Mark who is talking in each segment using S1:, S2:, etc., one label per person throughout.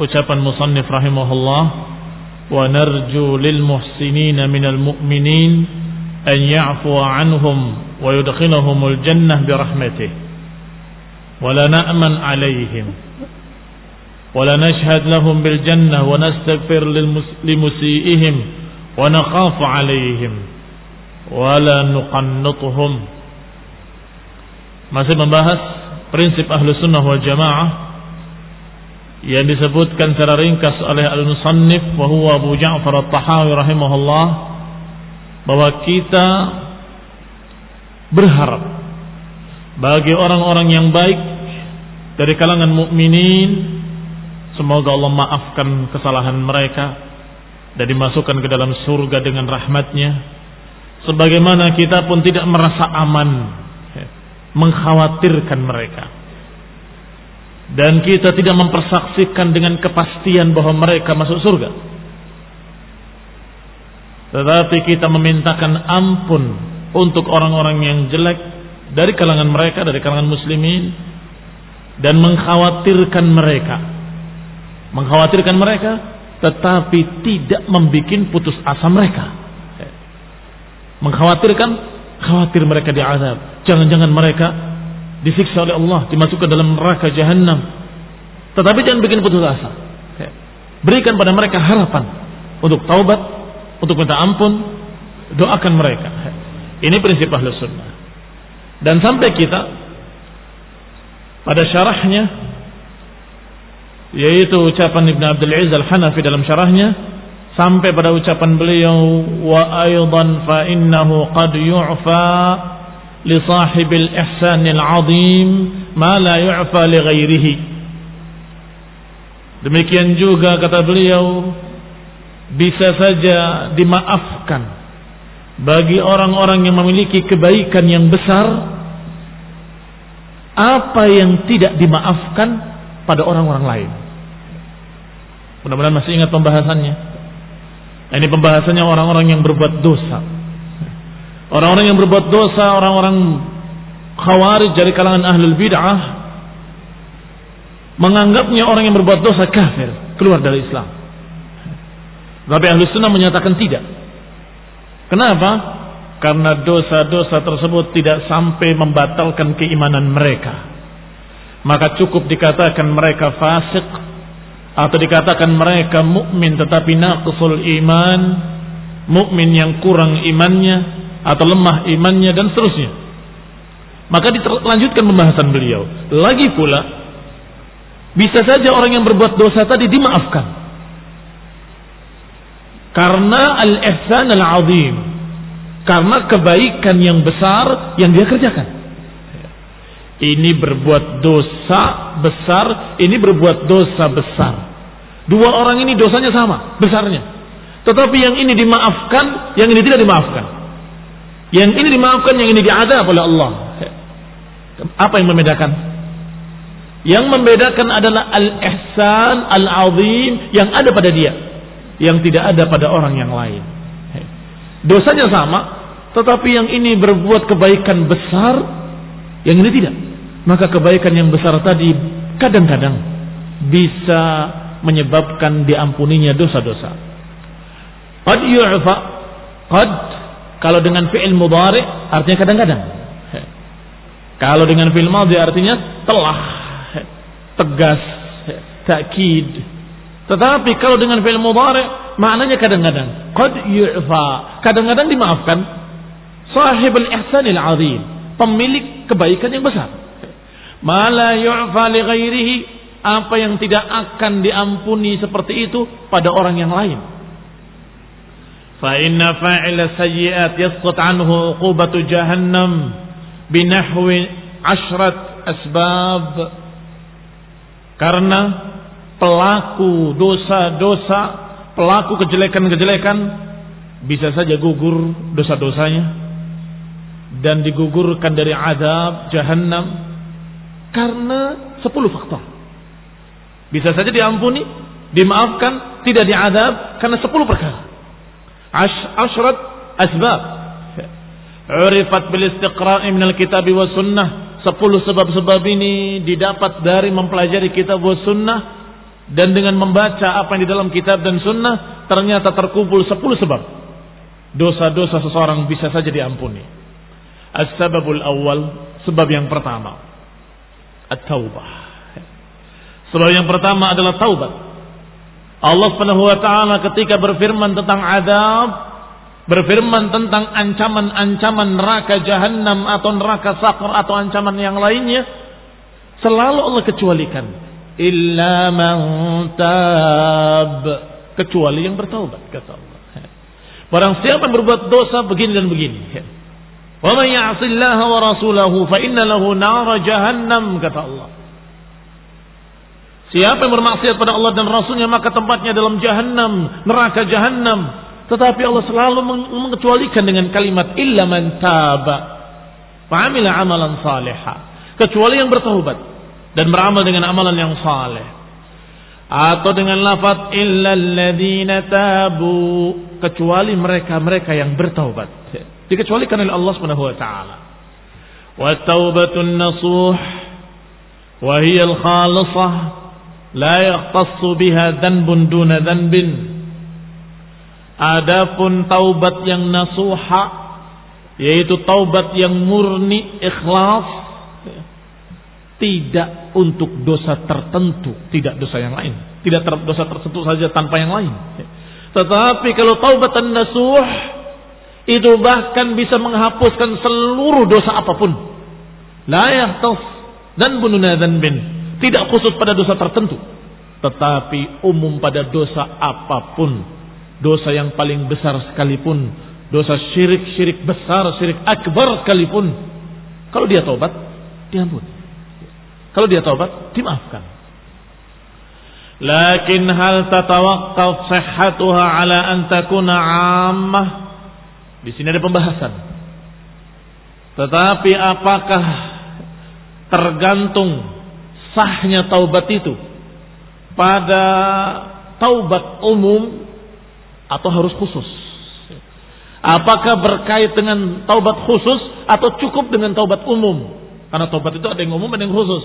S1: ucapan musannif rahimahullah wa narju lil muhsinina minal mu'minin an ya'fu anhum wa yudkhilahumul jannah bi rahmatih wa la na'man alaihim wa la nashhad lahum bil jannah wa nastaghfir lil musiihim wa nakhafu alaihim wa la nuqannituhum masih membahas prinsip ahlu sunnah wal jamaah yang disebutkan secara ringkas oleh al-musannif wa Abu Ja'far at-Tahawi rahimahullah bahwa kita berharap bagi orang-orang yang baik dari kalangan mukminin semoga Allah maafkan kesalahan mereka dan dimasukkan ke dalam surga dengan rahmatnya. Sebagaimana kita pun tidak merasa aman mengkhawatirkan mereka dan kita tidak mempersaksikan dengan kepastian bahwa mereka masuk surga. Tetapi kita memintakan ampun untuk orang-orang yang jelek dari kalangan mereka, dari kalangan muslimin dan mengkhawatirkan mereka. Mengkhawatirkan mereka tetapi tidak membuat putus asa mereka. Mengkhawatirkan khawatir mereka diazab. Jangan-jangan mereka disiksa oleh Allah, dimasukkan dalam neraka jahanam. Tetapi jangan bikin putus asa. Berikan pada mereka harapan untuk taubat, untuk minta ampun, doakan mereka. Ini prinsip ahlus sunnah. Dan sampai kita pada syarahnya yaitu ucapan Ibn Abdul Aziz Al-Hanafi dalam syarahnya sampai pada ucapan beliau wa aidan fa innahu qad yu'fa لصاحب الإحسان العظيم ما لا يعفى لغيره demikian juga kata beliau bisa saja dimaafkan bagi orang-orang yang memiliki kebaikan yang besar apa yang tidak dimaafkan pada orang-orang lain mudah-mudahan masih ingat pembahasannya ini pembahasannya orang-orang yang berbuat dosa Orang-orang yang berbuat dosa, orang-orang khawarij dari kalangan ahlul bid'ah menganggapnya orang yang berbuat dosa kafir, keluar dari Islam. Tapi ahlu sunnah menyatakan tidak. Kenapa? Karena dosa-dosa tersebut tidak sampai membatalkan keimanan mereka. maka cukup dikatakan mereka fasik atau dikatakan mereka mukmin tetapi naqsul iman, mukmin yang kurang imannya atau lemah imannya dan seterusnya. Maka dilanjutkan pembahasan beliau. Lagi pula bisa saja orang yang berbuat dosa tadi dimaafkan. Karena al-ihsan al-azim. Karena kebaikan yang besar yang dia kerjakan. Ini berbuat dosa besar, ini berbuat dosa besar. Dua orang ini dosanya sama, besarnya. Tetapi yang ini dimaafkan, yang ini tidak dimaafkan. Yang ini dimaafkan, yang ini diadab oleh Allah. Apa yang membedakan? Yang membedakan adalah al-ihsan al-azim yang ada pada dia. Yang tidak ada pada orang yang lain. Dosanya sama, tetapi yang ini berbuat kebaikan besar, yang ini tidak maka kebaikan yang besar tadi kadang-kadang bisa menyebabkan diampuninya dosa-dosa. Qad yu'fa, qad kalau dengan fi'il mudhari artinya kadang-kadang. Kalau dengan fi'il madhi artinya telah, tegas, takkid. Tetapi kalau dengan fi'il mudhari maknanya kadang-kadang. Qad yu'fa, kadang-kadang dimaafkan. Sahibul ihsanil azim, pemilik kebaikan yang besar. Mala yu'fa li ghairihi apa yang tidak akan diampuni seperti itu pada orang yang lain. Fa inna fa'ila sayyi'at yasqut anhu uqubatu jahannam binahwi ashrat asbab. Karena pelaku dosa-dosa, pelaku kejelekan-kejelekan bisa saja gugur dosa-dosanya dan digugurkan dari azab jahannam karena sepuluh faktor. Bisa saja diampuni, dimaafkan, tidak diadab karena sepuluh perkara. Ash ashrat asbab. Urifat bil istiqra'i minal kitab wa sunnah. Sepuluh sebab-sebab ini didapat dari mempelajari kitab wa sunnah. Dan dengan membaca apa yang di dalam kitab dan sunnah. Ternyata terkumpul sepuluh sebab. Dosa-dosa seseorang bisa saja diampuni. As-sababul awal. Sebab yang pertama at-taubah. Sebab yang pertama adalah taubat. Allah Subhanahu wa taala ketika berfirman tentang adab, berfirman tentang ancaman-ancaman neraka jahanam atau neraka sakar atau ancaman yang lainnya, selalu Allah kecualikan illa man tab kecuali yang bertaubat kata Allah. Barang siapa berbuat dosa begini dan begini. Wa man ya'sillaha wa rasulahu fa inna lahu nara jahannam kata Allah. Siapa yang bermaksiat pada Allah dan Rasulnya maka tempatnya dalam jahannam, neraka jahannam. Tetapi Allah selalu mengecualikan dengan kalimat illa man taba fa'amila amalan salihah. Kecuali yang bertaubat dan beramal dengan amalan yang saleh. Atau dengan lafaz illa alladziina tabu, kecuali mereka-mereka yang bertaubat dikecualikan oleh Allah Subhanahu wa taala. Wa taubatun nasuh wa hiya al-khalisah la yaqtassu biha dhanbun duna dhanbin. Adapun taubat yang nasuha yaitu taubat yang murni ikhlas tidak untuk dosa tertentu, tidak dosa yang lain, tidak ter, dosa tertentu saja tanpa yang lain. Tetapi kalau taubatan nasuh itu bahkan bisa menghapuskan seluruh dosa apa pun. La yahtas dan bununa bin. Tidak khusus pada dosa tertentu. Tetapi umum pada dosa apa pun. Dosa yang paling besar sekalipun. Dosa syirik-syirik besar, syirik akbar sekalipun. Kalau dia taubat, diampuni. Kalau dia taubat, dimaafkan. Lakin hal tatawaqqaf sihhatuha ala an takuna 'ammah di sini ada pembahasan. Tetapi apakah tergantung sahnya taubat itu pada taubat umum atau harus khusus? Apakah berkait dengan taubat khusus atau cukup dengan taubat umum? Karena taubat itu ada yang umum ada yang khusus.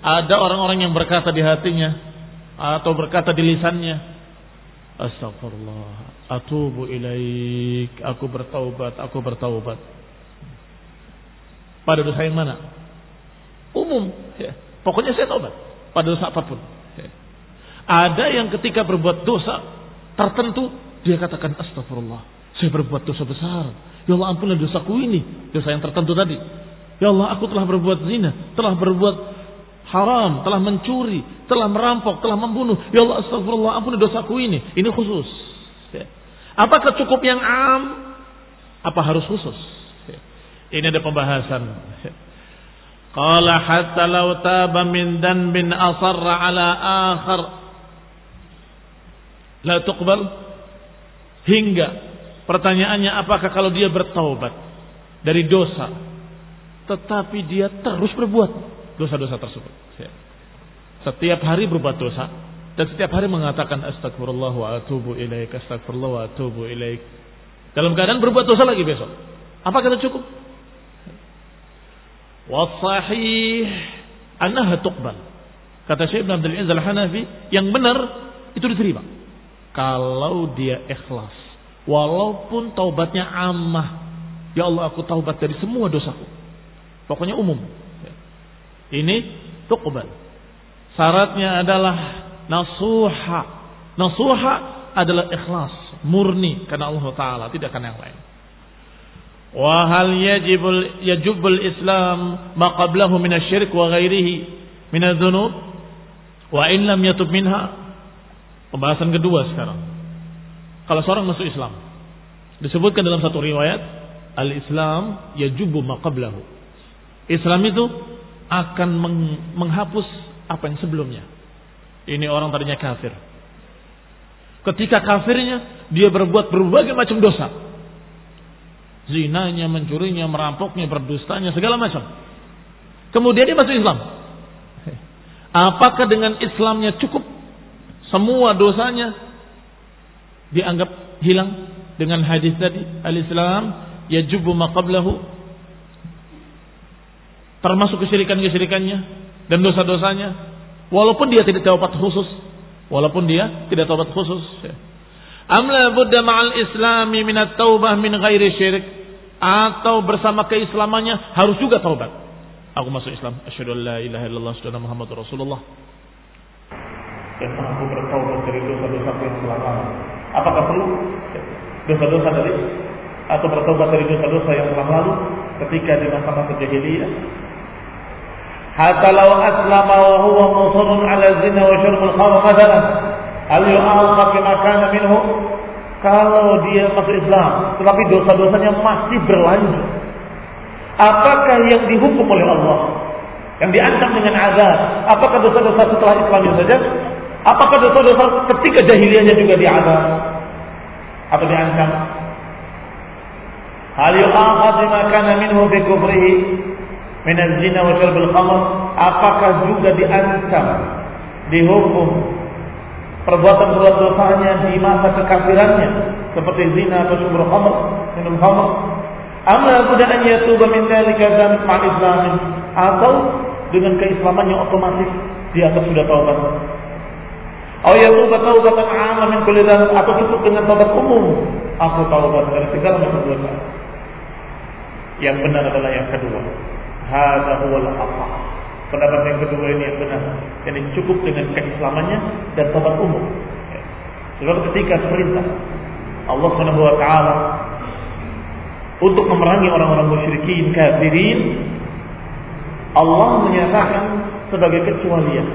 S1: Ada orang-orang yang berkata di hatinya atau berkata di lisannya, Astagfirullah, Atubu ilaik. Aku bertaubat, aku bertaubat. Pada dosa yang mana? Umum. Ya. Pokoknya saya taubat pada dosa apa pun. Ada yang ketika berbuat dosa tertentu dia katakan astagfirullah. Saya berbuat dosa besar. Ya Allah ampunilah dosaku ini. Dosa yang tertentu tadi. Ya Allah aku telah berbuat zina. Telah berbuat haram. Telah mencuri. Telah merampok. Telah membunuh. Ya Allah astagfirullah ampuni dosaku ini. Ini khusus. Apakah cukup yang am? Apa harus khusus? Ini ada pembahasan. Qala hatta law taba min danbin asarra ala akhar. La tuqbal. Hingga pertanyaannya apakah kalau dia bertaubat dari dosa tetapi dia terus berbuat dosa-dosa tersebut? Setiap hari berbuat dosa dan setiap hari mengatakan astagfirullah wa atubu ilaik astagfirullah wa atubu ilaik. Dalam keadaan berbuat dosa lagi besok. Apakah itu cukup wasahih annaha tuqbal kata Syekh Ibn Abdul Aziz Al-Hanafi yang benar itu diterima kalau dia ikhlas. Walaupun taubatnya amah. Ya Allah aku taubat dari semua dosaku. Pokoknya umum. Ini tuqbal. Syaratnya adalah nasuha. Nasuha adalah ikhlas. Murni karena Allah Ta'ala. Tidak karena yang lain. Wahal yajibul yajubul Islam maqablahu minasyirik wa ghairihi minadzunub wa in lam yatub minha Pembahasan kedua sekarang. Kalau seorang masuk Islam, disebutkan dalam satu riwayat, al-Islam yajubu maqablahu. Islam itu akan menghapus apa yang sebelumnya. Ini orang tadinya kafir. Ketika kafirnya, dia berbuat berbagai macam dosa. Zinanya, mencurinya, merampoknya, berdustanya, segala macam. Kemudian dia masuk Islam. Apakah dengan Islamnya cukup? Semua dosanya dianggap hilang dengan hadis tadi al-Islam yajubu maqablahu termasuk kesyirikan-kesyirikannya dan dosa-dosanya. Walaupun dia tidak taubat khusus. Walaupun dia tidak taubat khusus. Amla budda ma'al islami min taubah min ghairi syirik atau bersama keislamannya harus juga taubat. Aku masuk Islam. Asyhadu an la ilaha illallah asyhadu muhammadur rasulullah.
S2: Dan mampu bertaubat dari dosa-dosa yang lalu. Apakah perlu? Dosa-dosa dari atau bertobat dari dosa-dosa yang telah lalu? Ketika di masa-masa jahiliyah? Hatta law aslama wa huwa musarrun ala zina wa syurbul khamr mathalan, hal yu'aqa kama kana minhu? Kalau dia masuk Islam, tetapi dosa-dosanya masih berlanjut, apakah yang dihukum oleh Allah? Yang diancam dengan azab, apakah dosa-dosa setelah Islamnya saja Apakah dosa-dosa ketika jahiliyahnya juga diadab atau diancam? Hal minhu bi kufrihi min az-zina wa syurbil khamr? Apakah juga diancam, dihukum perbuatan-perbuatan dosanya di masa kekafirannya seperti zina atau syurbil khamr, minum khamr? Amma buddha an yatuba min dzalika dzan ma'al islam atau dengan keislamannya otomatis dia akan sudah taubat Oh ya taubat taubatan amma min kulli atau cukup dengan taubat umum. Aku taubat dari segala macam dosa. Yang benar adalah yang kedua. Hada huwal apa? Pendapat yang kedua ini yang benar. Yang cukup dengan keislamannya dan taubat umum. Sebab ketika perintah Allah Subhanahu wa taala untuk memerangi orang-orang musyrikin kafirin Allah menyatakan sebagai kecualian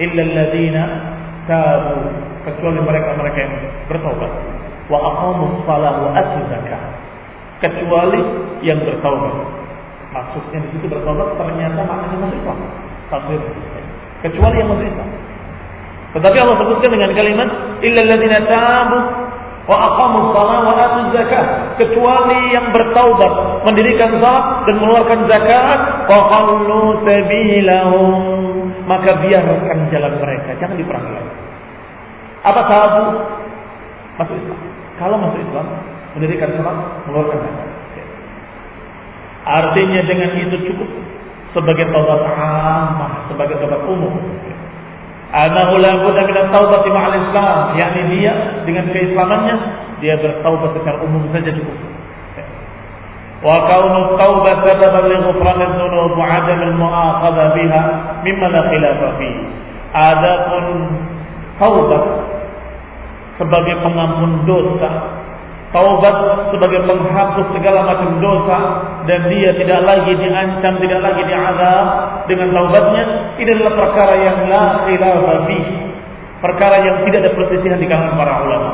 S2: illa alladziina tabu kecuali mereka-mereka yang bertobat wa aqamu shalah wa atu zakah kecuali yang bertobat maksudnya di situ bertobat ternyata maknanya masuk Islam tafsir kecuali yang masuk Islam tetapi Allah sebutkan dengan kalimat illa alladziina tabu wa aqamu shalah wa atu zakah kecuali yang bertaubat mendirikan salat dan mengeluarkan zakat wa qallu sabilahum maka biarkan jalan mereka, jangan diperangi lagi. Apa tabu? Masuk Islam. Kalau masuk Islam, mendirikan salat, mengeluarkan zakat. Artinya dengan itu cukup sebagai taubat amah, sebagai taubat umum. Anak ulang pun dengan taubat imam al-Islam, yakni dia dengan keislamannya dia bertaubat secara umum saja cukup. Wa kaunu taubat sababan li ghufran adh-dhunub wa 'adam al-mu'aqaba biha mimma la khilafa fi. Adapun taubat sebagai pengampun dosa taubat sebagai penghapus segala macam dosa dan dia tidak lagi diancam, tidak lagi diazab dengan taubatnya, ini adalah perkara yang la khilafa perkara yang tidak ada perselisihan di kalangan para ulama.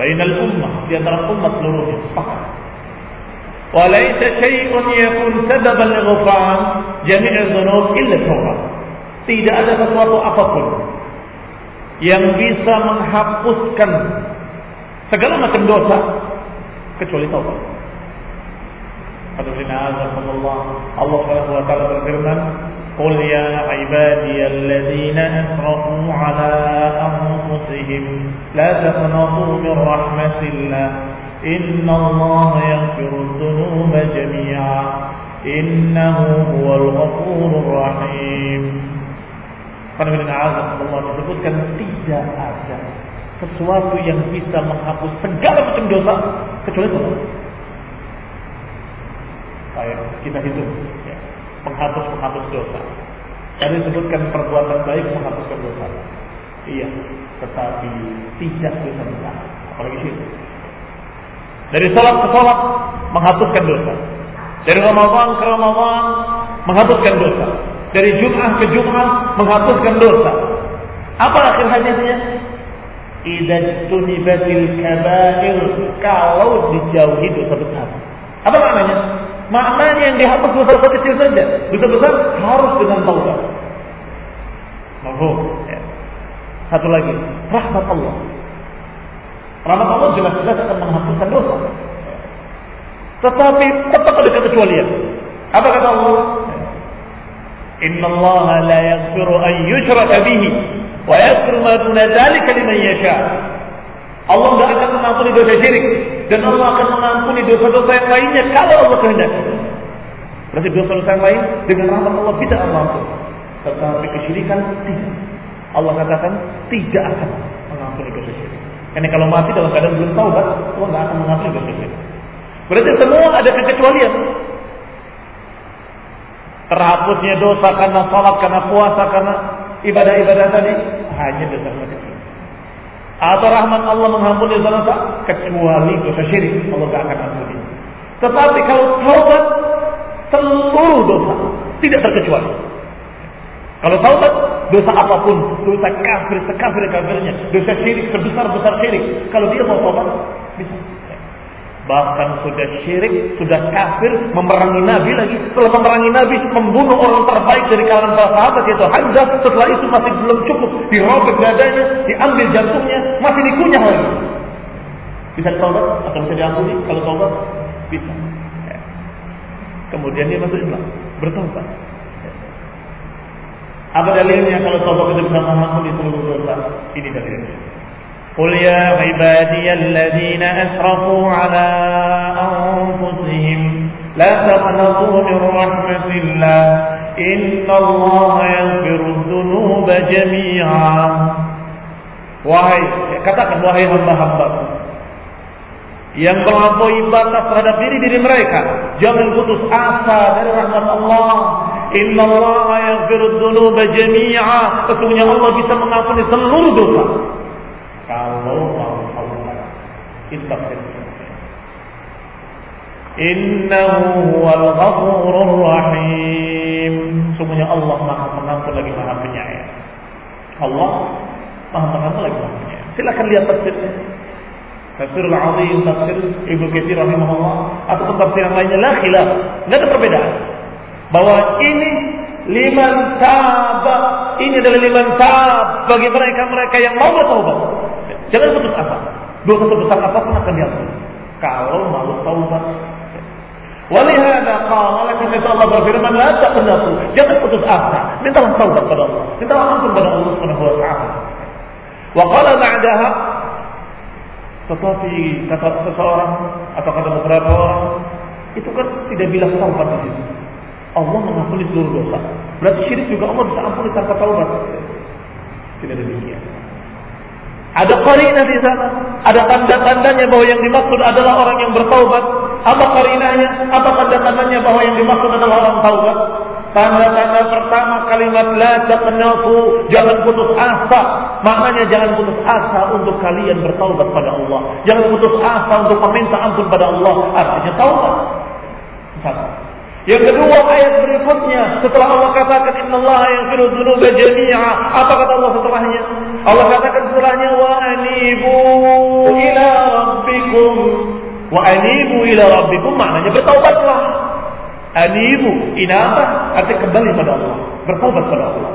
S2: Bainal ummah di antara umat seluruhnya sepakat. Walaysa syai'un yakun sababan lighfran jami' dzunub illa taubat. Tidak ada sesuatu apa pun yang bisa menghapuskan segala macam dosa kecuali taubat. Allah Allah Subhanahu wa taala berfirman, قل يا عبادي الذين أسرفوا على أنفسهم لا تقنطوا من رحمة الله إن الله يغفر الذنوب جميعا إنه هو الغفور الرحيم Karena dengan azab Allah disebutkan tidak ada sesuatu yang bisa menghapus segala macam dosa kecuali Allah. Baik, kita hitung penghapus-penghapus dosa. Tadi disebutkan perbuatan baik menghapuskan dosa. Iya, tetapi tidak bisa besar. Apalagi syirik. Dari sholat ke sholat menghapuskan dosa. Dari Ramadan ke Ramadan menghapuskan dosa. Dari Jum'ah ke Jum'ah menghapuskan dosa. Apa akhir hadisnya? Idza tunibatil kabair kalau dijauhi dosa besar. Apa maknanya? Maknanya yang dihapus dosa-dosa kecil saja. Dosa besar harus dengan taubat. Mahfum. Ya. Satu lagi, rahmat Allah. Rahmat Allah jelas-jelas akan menghapuskan dosa. Tetapi tetap ada kekecualian. Apa kata Allah? Inna Allah la yaghfiru an yushraka bihi wa yaghfiru ma duna dzalika liman yasha. Allah tidak akan mengampuni dosa syirik dan Allah akan mengampuni dosa-dosa yang lainnya kalau Allah kehendaki. Berarti dosa-dosa yang lain dengan rahmat Allah tidak Allah Tetapi kesyirikan tidak. Allah katakan tidak akan mengampuni dosa syirik. Karena kalau mati dalam keadaan belum taubat, Allah tidak akan mengampuni dosa syirik. Berarti semua ada kekecualian. Terhapusnya dosa karena salat, karena puasa, karena ibadah-ibadah tadi hanya dosa kecil atau rahmat Allah mengampuni dosa kecuali dosa syirik Allah tidak akan ampuni. Tetapi kalau taubat seluruh dosa tidak terkecuali. Kalau taubat dosa apa pun, dosa kafir sekafir kafirnya, dosa syirik sebesar besar syirik, kalau dia mau taubat bisa. Bahkan sudah syirik, sudah kafir, memerangi Nabi lagi. Setelah memerangi Nabi, membunuh orang terbaik dari kalangan para sahabat yaitu Hamzah. Setelah itu masih belum cukup, dirobek dadanya, diambil jantungnya, masih dikunyah lagi. Bisa taubat atau bisa diampuni? Kalau taubat bisa. Ya. Kemudian dia masuk Islam, bertobat. Apa dalilnya kalau taubat itu bisa mengampuni seluruh dosa? Ini dalilnya. قل يا عبادي الذين أسرفوا على أنفسهم لا تقنطوا من رحمة الله إن الله يغفر الذنوب جميعا Wahai, katakan wahai hamba-hamba yang melampaui batas terhadap diri diri mereka, jangan putus asa dari rahmat Allah. Inna Allah yaghfiru dzunuba jami'a. Sesungguhnya Allah bisa mengampuni seluruh dosa kalau mau taubat istighfar Innahu huwal ghafurur rahim. Sungguhnya Allah Maha Pengampun lagi Maha Penyayang. Allah Maha Pengampun lagi Maha Penyayang. Silakan lihat tafsirnya. Tafsirul Azim, tafsir Ibnu Katsir rahimahullah atau tafsir yang lainnya lah khilaf. Enggak ada perbedaan. Bahwa ini liman taba ini adalah liman tab bagi mereka mereka yang mau bertobat jangan putus asa. Dosa sebesar apa pun akan diampuni kalau mau taubat. Walihada qala karena Allah berfirman la taqnatu. Jangan putus asa. Mintalah taubat pada Allah. Mintalah ampun pada Allah Subhanahu wa taala. Wa qala ba'daha tetapi kata seseorang atau kata beberapa orang itu kan tidak bilang taubat di situ. Allah mengampuni seluruh dosa. Berarti syirik juga Allah bisa ampuni tanpa taubat. Tidak demikian. Ada qarinah di sana, ada tanda-tandanya bahwa yang dimaksud adalah orang yang bertaubat Apa karinanya? Apa tanda-tandanya bahwa yang dimaksud adalah orang taubat? Tanda-tanda pertama kalimat la taqnatu, jangan putus asa. Maknanya jangan putus asa untuk kalian bertaubat pada Allah. Jangan putus asa untuk meminta ampun pada Allah. Artinya taubat. Satu. Yang kedua ayat berikutnya setelah Allah katakan innallaha yaghfiru dzunuba jami'a. Apa kata Allah setelahnya? Allah katakan setelahnya wa anibu ila rabbikum. Wa anibu ila rabbikum maknanya bertaubatlah. Anibu inabah artinya kembali pada Allah, bertaubat pada Allah.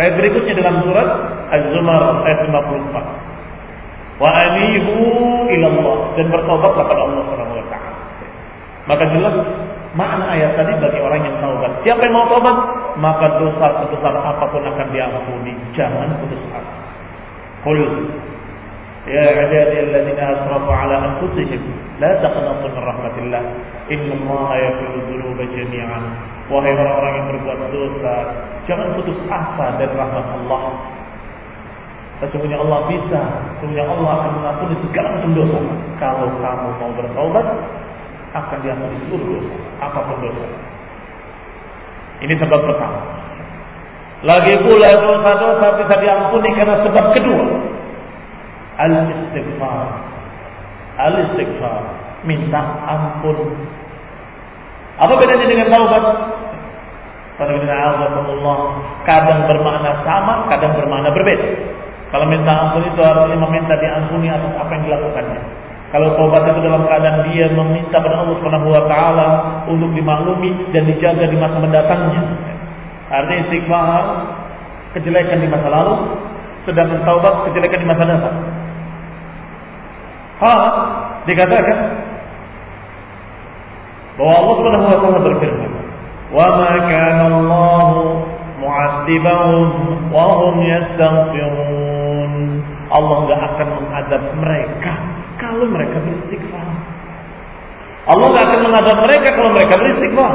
S2: Ayat berikutnya dalam surat Az-Zumar ayat 54. Wa anibu ila Allah dan bertaubatlah pada Allah Subhanahu wa taala. Maka jelas makna ayat tadi bagi orang yang taubat. Siapa yang mau taubat, maka dosa sebesar apa pun akan diampuni. Jangan putus asa. Qul ya ibadi alladziina asrafu ala anfusihim la taqnatu min rahmatillah. Innallaha yaghfiru dzunuba jami'an. Wahai orang-orang yang berbuat dosa, jangan putus asa dari rahmat Allah. Sesungguhnya Allah bisa, sesungguhnya Allah akan mengampuni segala macam dosa. Kalau kamu mau bertaubat, akan diampuni seluruh dosa, apa pun dosa. Ini sebab pertama. Lagi pula dosa-dosa bisa diampuni karena sebab kedua. Al-istighfar. Al-istighfar. Minta ampun. Apa bedanya dengan taubat? Kadang bermakna sama, kadang bermakna berbeda. Kalau minta ampun itu artinya meminta diampuni atas apa yang dilakukannya. Kalau taubat itu dalam keadaan dia meminta pada Allah Subhanahu wa taala untuk dimaklumi dan dijaga di masa mendatangnya. Artinya istighfar kejelekan di masa lalu, sedangkan taubat kejelekan di masa datang. Ha, dikatakan bahwa Allah Subhanahu wa taala berfirman, "Wa ma kana Allah mu'adzibahum wa hum yastaghfirun." Allah enggak akan mengadab mereka kalau mereka beristighfar. Allah tidak akan mengadab mereka kalau mereka beristighfar.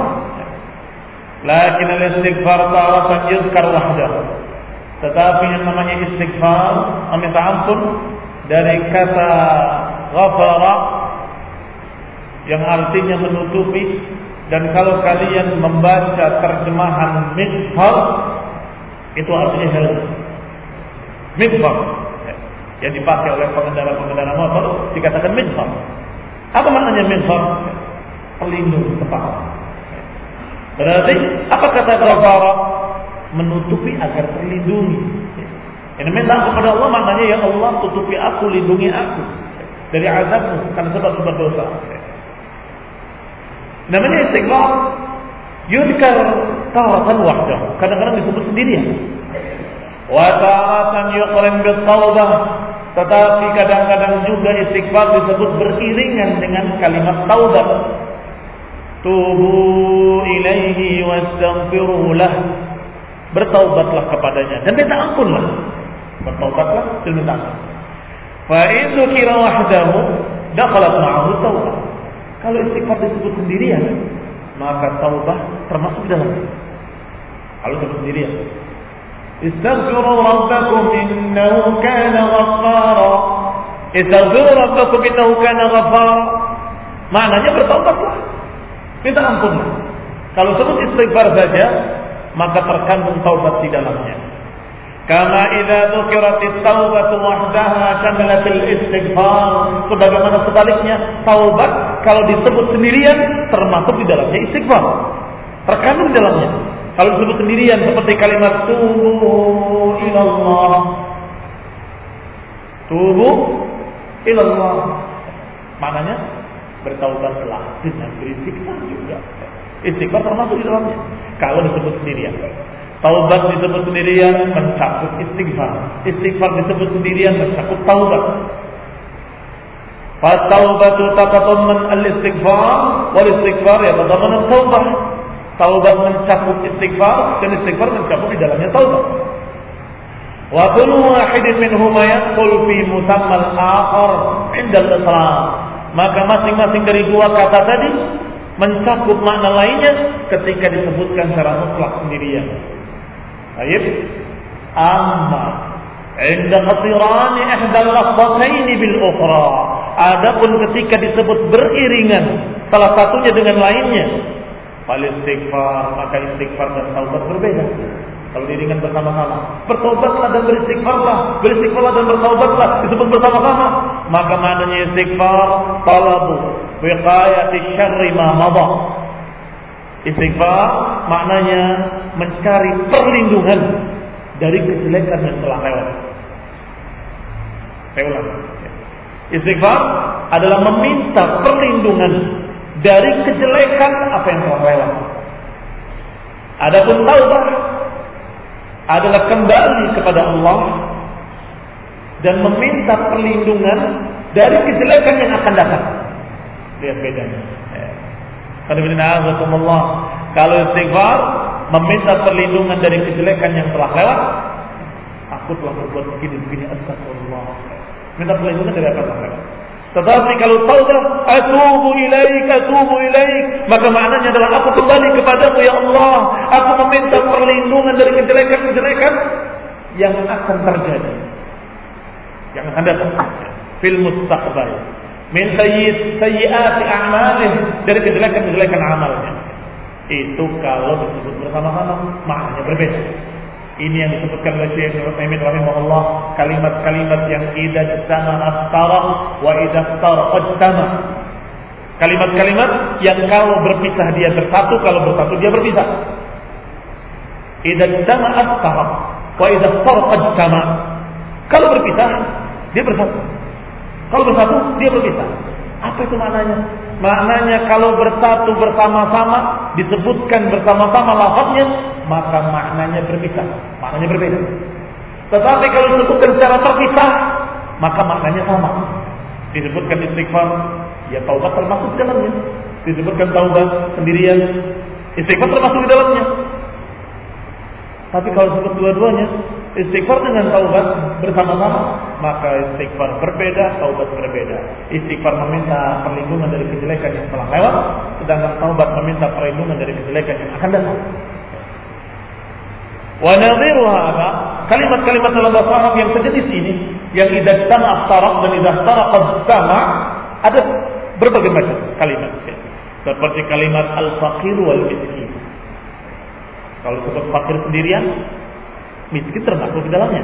S2: Lakin al-istighfar ta'aratan yuzkar wahdah. Tetapi yang namanya istighfar, meminta ampun dari kata ghafara yang artinya menutupi dan kalau kalian membaca terjemahan mitfar itu artinya helm. Mitfar yang dipakai oleh pengendara-pengendara motor dikatakan minfar. Apa maknanya minfar? Pelindung kepala. Berarti apa kata ghafara? Menutupi agar terlindungi. Ini minta kepada Allah maknanya ya Allah tutupi aku, lindungi aku dari azabmu karena sebab-sebab dosa. Namanya istighfar yudkar taratan wahdah. Kadang-kadang disebut sendirian. Wa taratan yuqran bil tetapi kadang-kadang juga istighfar disebut beriringan dengan kalimat taubat. Tubu ilaihi wastaghfirulah. Bertaubatlah kepadanya dan minta ampunlah. Bertaubatlah dan minta ampun. Fa in kira wahdahu dakhalat ma'ahu taubah. Kalau istighfar disebut sendirian, maka taubah termasuk dalamnya. Kalau disebut sendirian, Istaghfiru rabbakum innahu kana ghaffara. Istaghfiru rabbakum innahu kana ghaffara. Maknanya bertobatlah. Minta ampun. Kalau sebut istighfar saja, maka terkandung taubat di dalamnya. Kama idza dzukiratis taubatu wahdaha syamalatil istighfar. Sebagaimana sebaliknya, taubat kalau disebut sendirian termasuk di dalamnya istighfar. Terkandung di dalamnya kalau disebut sendirian seperti kalimat tubuh ilallah. Tubuh ilallah. Maknanya bertaubatlah dengan beristighfar juga. Istighfar termasuk di dalamnya. Kalau disebut sendirian. Taubat disebut sendirian mencakup istighfar. Istighfar disebut sendirian mencakup taubat. Fataubatu taqatumman al-istighfar wal istighfar yatadaman at-taubah. Taubat mencakup istighfar dan istighfar mencakup di dalamnya taubat. Wa kullu wahidin minhuma yaqul fi musamma al-akhar 'inda al-islam. Maka masing-masing dari dua kata tadi mencakup makna lainnya ketika disebutkan secara mutlak sendirian. Baik. Amma Inda qatirani ihdal lafzataini bil ukhra. Adapun ketika disebut beriringan salah satunya dengan lainnya, Fal istighfar, maka istighfar dan taubat berbeda. Kalau diringan bersama-sama, bertobatlah dan beristighfarlah, beristighfarlah dan bertaubatlah disebut bersama-sama. Maka maknanya istighfar talabu wiqayati syarri ma madha. Istighfar maknanya mencari perlindungan dari kejelekan yang telah lewat. Saya ulang. Istighfar adalah meminta perlindungan dari kejelekan apa yang telah lewat. Adapun taubat adalah kembali kepada Allah dan meminta perlindungan dari kejelekan yang akan datang. Lihat bedanya. Allah. Kalau istighfar meminta perlindungan dari kejelekan yang telah lewat, aku telah berbuat begini begini astagfirullah. Minta perlindungan dari apa lewat. Tetapi kalau taubat, atubu ilaik, atubu ilaik, maka maknanya adalah aku kembali kepadamu ya Allah. Aku meminta perlindungan dari kejelekan-kejelekan yang akan terjadi. Yang akan datang. Fil mustaqbal. Min sayyid sayyiati a'malih. Dari kejelekan-kejelekan amalnya. Itu kalau disebut bersama-sama, maknanya berbeda. Ini yang disebutkan oleh Syekh Utsaimin rahimahullah, kalimat-kalimat yang idza sama astara wa idza astara Kalimat-kalimat yang kalau berpisah dia bersatu, kalau bersatu dia berpisah. Idza sama astara wa idza astara Kalau berpisah, dia bersatu. Kalau bersatu, dia berpisah. Apa itu maknanya? Maknanya kalau bersatu bersama-sama disebutkan bersama-sama lafaznya maka maknanya berpisah, maknanya berbeda. Tetapi kalau disebutkan secara terpisah maka maknanya sama. Disebutkan istighfar, ya taubat termasuk di dalamnya. Disebutkan taubat sendirian, istighfar termasuk di dalamnya. Tapi kalau disebut dua-duanya, Istighfar dengan taubat bersama-sama, maka istighfar berbeda, taubat berbeda. Istighfar meminta perlindungan dari kejelekan yang telah lewat, sedangkan taubat meminta perlindungan dari kejelekan yang akan datang. Wa nadhiruha apa? Kalimat-kalimat dalam bahasa Arab yang sejenis ini, yang idza sama dan idza taraqa sama, ada berbagai macam kalimat. Seperti kalimat al-faqir wal miskin. Kalau sebut fakir sendirian, miskin termasuk di dalamnya.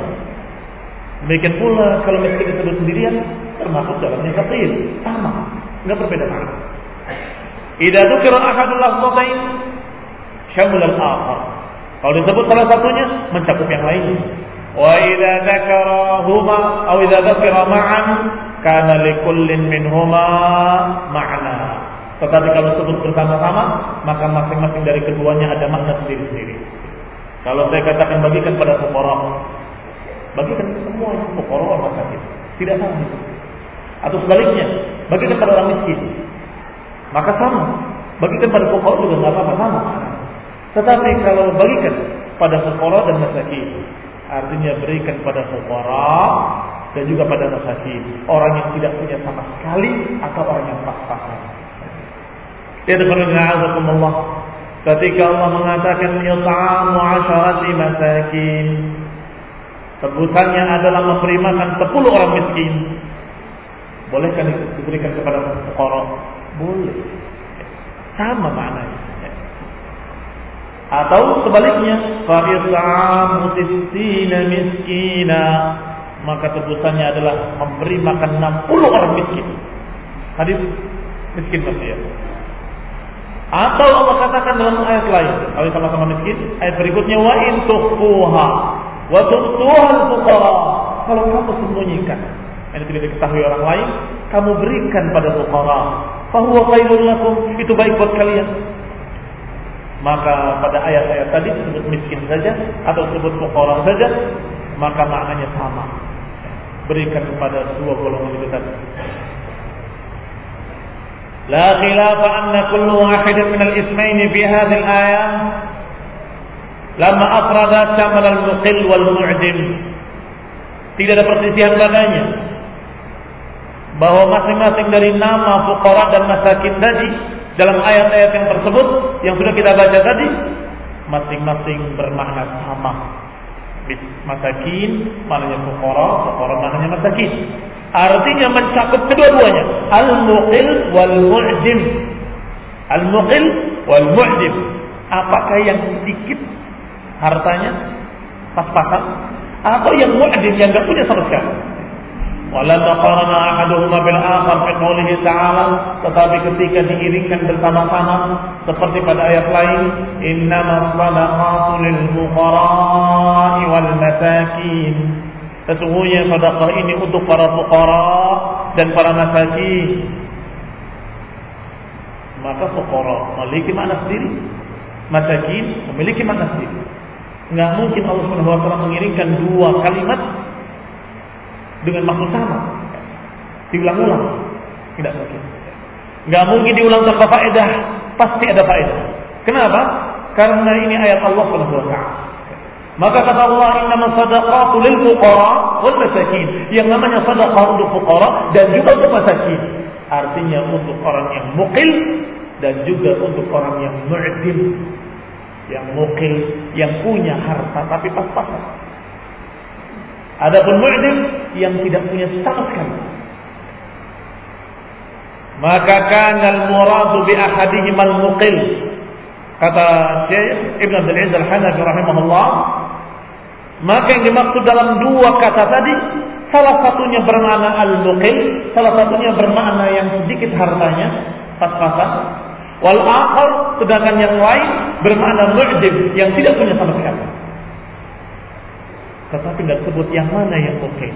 S2: Demikian pula kalau miskin disebut sendirian termasuk dalamnya fakir, sama, enggak berbeda makna. Idza dzukira ahadul lafzatain syamul al-akhar. Kalau disebut salah satunya mencakup yang lain. Wa idza dzakarahuma aw idza dzakara ma'an kana likullin minhuma ma'na. Tetapi kalau disebut bersama-sama, maka masing-masing dari keduanya ada makna sendiri-sendiri. Kalau saya katakan bagikan pada fukara, bagikan semua yang fukara orang sakit. Tidak sama. Atau sebaliknya, bagikan pada orang miskin. Maka sama. Bagikan pada fukara juga nggak apa-apa sama. Tetapi kalau bagikan pada fukara dan masakin, artinya berikan pada fukara dan juga pada masakin, orang yang tidak punya sama sekali atau orang yang pas-pasan. Ya, Allah Ketika Allah mengatakan yut'amu asharati masakin. Sebutannya adalah memberi makan 10 orang miskin. Bolehkah diberikan kepada orang? Boleh. Sama maknanya. Atau sebaliknya, tisina miskina. Maka sebutannya adalah memberi makan 60 orang miskin. Hadis miskin maksudnya. Atau Allah katakan dalam ayat lain, kalau sama-sama miskin, ayat berikutnya wa in tukhfuha wa tu'tuha fuqara. Kalau kamu sembunyikan, ini tidak diketahui orang lain, kamu berikan pada fuqara. Fahuwa khairul lakum, itu baik buat kalian. Maka pada ayat-ayat tadi disebut miskin saja atau disebut fuqara saja, maka maknanya sama. Berikan kepada dua golongan itu tadi. لا خلاف أن كل واحد من الاسمين في هذه الآية لما أفرد شمل المقل والمعجم tidak ada perselisihan padanya bahwa masing-masing dari nama fukara dan masakin tadi dalam ayat-ayat yang tersebut yang sudah kita baca tadi masing-masing bermakna sama masakin maknanya fukara fukara maknanya masakin Artinya mencakup kedua-duanya. Al-muqil wal mu'jim. Al-muqil wal mu'dim. Apakah yang sedikit hartanya pas-pasan atau yang mu'dim yang enggak punya sama sekali? Wala taqarana ahaduhuma bil akhar fi qoulihi ta'ala. Tetapi ketika diiringkan bersama-sama seperti pada ayat lain innamas sadaqatu lil fuqara'i wal masakin. Sesungguhnya sedekah ini untuk para fuqara dan para masakin. Maka fuqara memiliki makna sendiri. Masakin memiliki makna sendiri. Enggak mungkin Allah Subhanahu wa taala mengiringkan dua kalimat dengan maksud sama. Diulang-ulang. Tidak mungkin. Enggak mungkin diulang tanpa faedah. Pasti ada faedah. Kenapa? Karena ini ayat Allah taala. Maka kata Allah inna sadaqatu lil fuqara wal masakin. Yang namanya sedekah untuk fuqara dan juga untuk masakin. Artinya untuk orang yang mukil dan juga untuk orang yang mu'dim yang mukil yang punya harta tapi pas-pasan adapun mu'dim yang tidak punya sama sekali. Maka kana al-muradu bi ahadihim al-muqil. Kata Syekh Ibn Abdul Aziz Al-Hanafi rahimahullah maka yang dimaksud dalam dua kata tadi salah satunya bermakna al-muqil salah satunya bermakna yang sedikit hartanya pas-pasan. Wal akhar sedangkan yang lain bermakna mu'jib yang tidak punya sama sekali. Tetapi tidak sebut yang mana yang oke.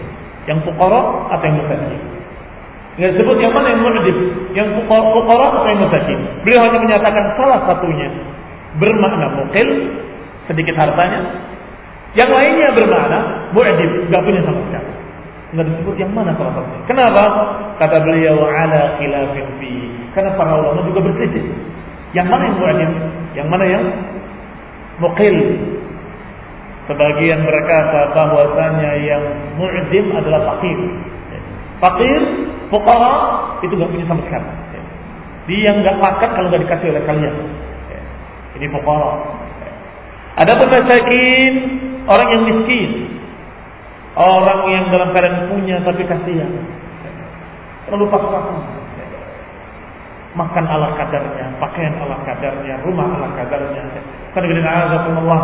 S2: Yang fuqara atau yang musakin. Tidak sebut yang mana yang mu'jib. Yang fuqara atau yang musakin. Beliau hanya menyatakan salah satunya bermakna mukil sedikit hartanya. Yang lainnya bermakna mu'jib, tidak punya sama sekali. Tidak disebut yang mana salah satunya. Kenapa? Kata beliau ala khilafin fi karena para ulama juga berselisih. Yang mana yang mu'adim? Yang mana yang muqil? Sebagian berkata bahwasanya yang mu'adim adalah fakir. Fakir, fuqara itu nggak punya sama sekali. Dia nggak makan kalau nggak dikasih oleh kalian. Ini fuqara. Ada masakin, orang yang miskin. Orang yang dalam keadaan punya tapi kasihan. Lalu pas-pasan makan ala kadarnya, pakaian ala kadarnya, rumah ala kadarnya. Allah.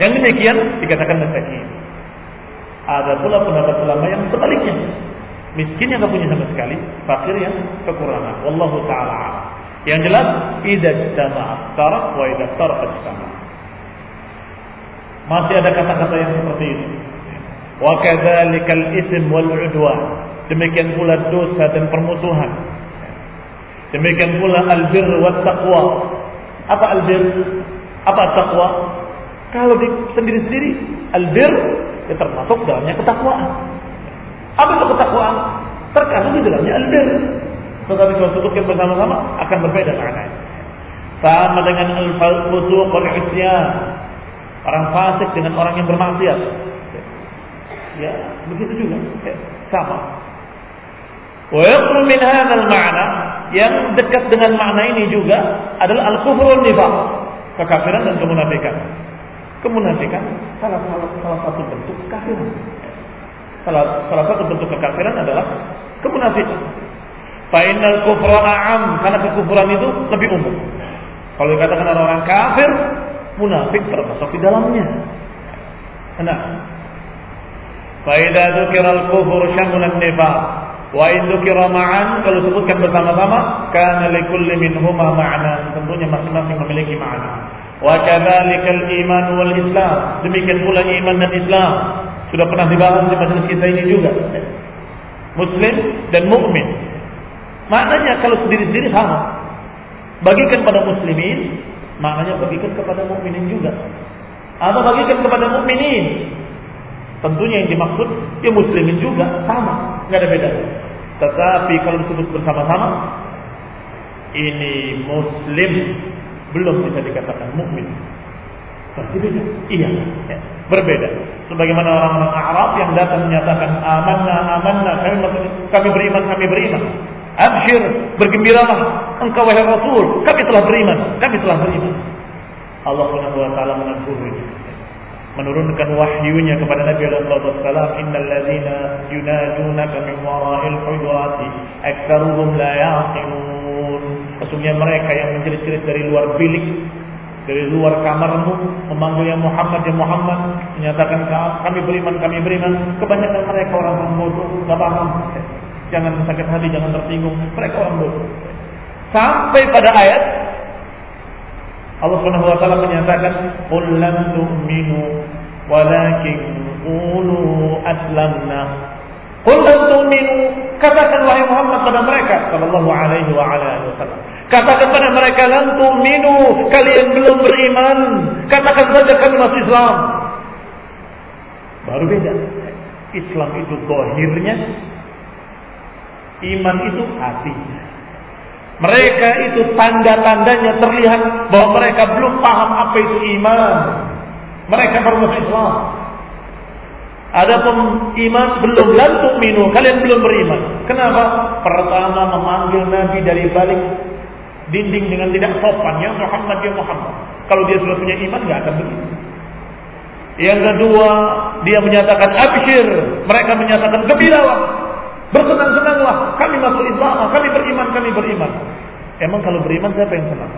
S2: Yang demikian dikatakan masakin. Ada pula pendapat ulama yang sebaliknya. Miskin yang tak punya sama sekali, fakir yang kekurangan. Wallahu taala. Yang jelas, idza jama'a tarak wa idza sama. Masih ada kata-kata yang seperti itu. Wa kadzalikal ism wal udwan. Demikian pula dosa dan permusuhan Demikian pula albir wa taqwa. Apa albir? Apa taqwa? Kalau di sendiri-sendiri albir ya termasuk dalamnya ketakwaan. Apa itu ketakwaan? Terkandung di dalamnya albir. Tetapi kalau sebutkan bersama-sama akan berbeda maknanya. Sama dengan al-fusuq wal. Orang fasik dengan orang yang bermaksiat. Ya, begitu juga. Ya, sama. Wa yaqru min hadzal ma'na yang dekat dengan makna ini juga adalah al-kufrun nifaq, kekafiran dan kemunafikan. Kemunafikan salah, salah, salah satu bentuk kekafiran. Salah, salah satu bentuk kekafiran adalah kemunafikan. Fainal kufra a'am karena kekufuran itu lebih umum. Kalau dikatakan ada orang kafir, munafik termasuk di dalamnya. Nah, Faidah dzukira kufur syamul nifaq Wa in ma'an kalau sebutkan bersama-sama kana likulli minhuma ma'na tentunya masing-masing memiliki makna. Wa kadzalikal iman wal Islam demikian pula iman dan Islam sudah pernah dibahas di majelis kita ini juga. Muslim dan mukmin. Maknanya kalau sendiri-sendiri sama. Bagikan pada muslimin, maknanya bagikan kepada mukminin juga. Atau bagikan kepada mukminin, Tentunya yang dimaksud ya muslimin juga sama, nggak ada beda. Tetapi kalau disebut bersama-sama ini muslim belum bisa dikatakan mukmin. Pasti beda. Iya, ya. berbeda. Sebagaimana orang-orang Arab yang datang menyatakan amanna amanna kami kami beriman kami beriman. Abshir bergembiralah engkau wahai Rasul kami telah beriman kami telah beriman. Allah Subhanahu wa taala menegur menurunkan wahyunya kepada Nabi sallallahu alaihi wasallam innal ladzina yunadunaka min wara'il hujurati aktsaruhum la yaqilun Sesungguhnya mereka yang menjerit-jerit dari luar bilik, dari luar kamarmu, memanggil yang Muhammad, ya Muhammad, menyatakan kami beriman, kami beriman. Kebanyakan mereka orang yang bodoh, gak paham. Jangan sakit hati, jangan tersinggung. Mereka orang bodoh. Sampai pada ayat Allah Subhanahu wa taala menyatakan, "Qul lam tu'minu walakin qulu aslamna." Qul lam tu'minu, katakan wahai Muhammad pada mereka sallallahu alaihi wa ala alihi wasallam. Katakan pada mereka lam tu'minu, kalian belum beriman. Katakan saja kami masih Islam. Baru beda. Islam itu zahirnya, iman itu hatinya. Mereka itu tanda-tandanya terlihat bahwa mereka belum paham apa itu iman. Mereka baru Islam. Adapun iman belum lantuk minum, kalian belum beriman. Kenapa? Pertama memanggil Nabi dari balik dinding dengan tidak sopan. Ya Muhammad, ya Muhammad. Kalau dia sudah punya iman, nggak akan begitu. Yang kedua, dia menyatakan abshir. Mereka menyatakan gembiralah. Bersenang-senanglah, kami masuk Islam, kami beriman, kami beriman. Emang kalau beriman siapa yang senang?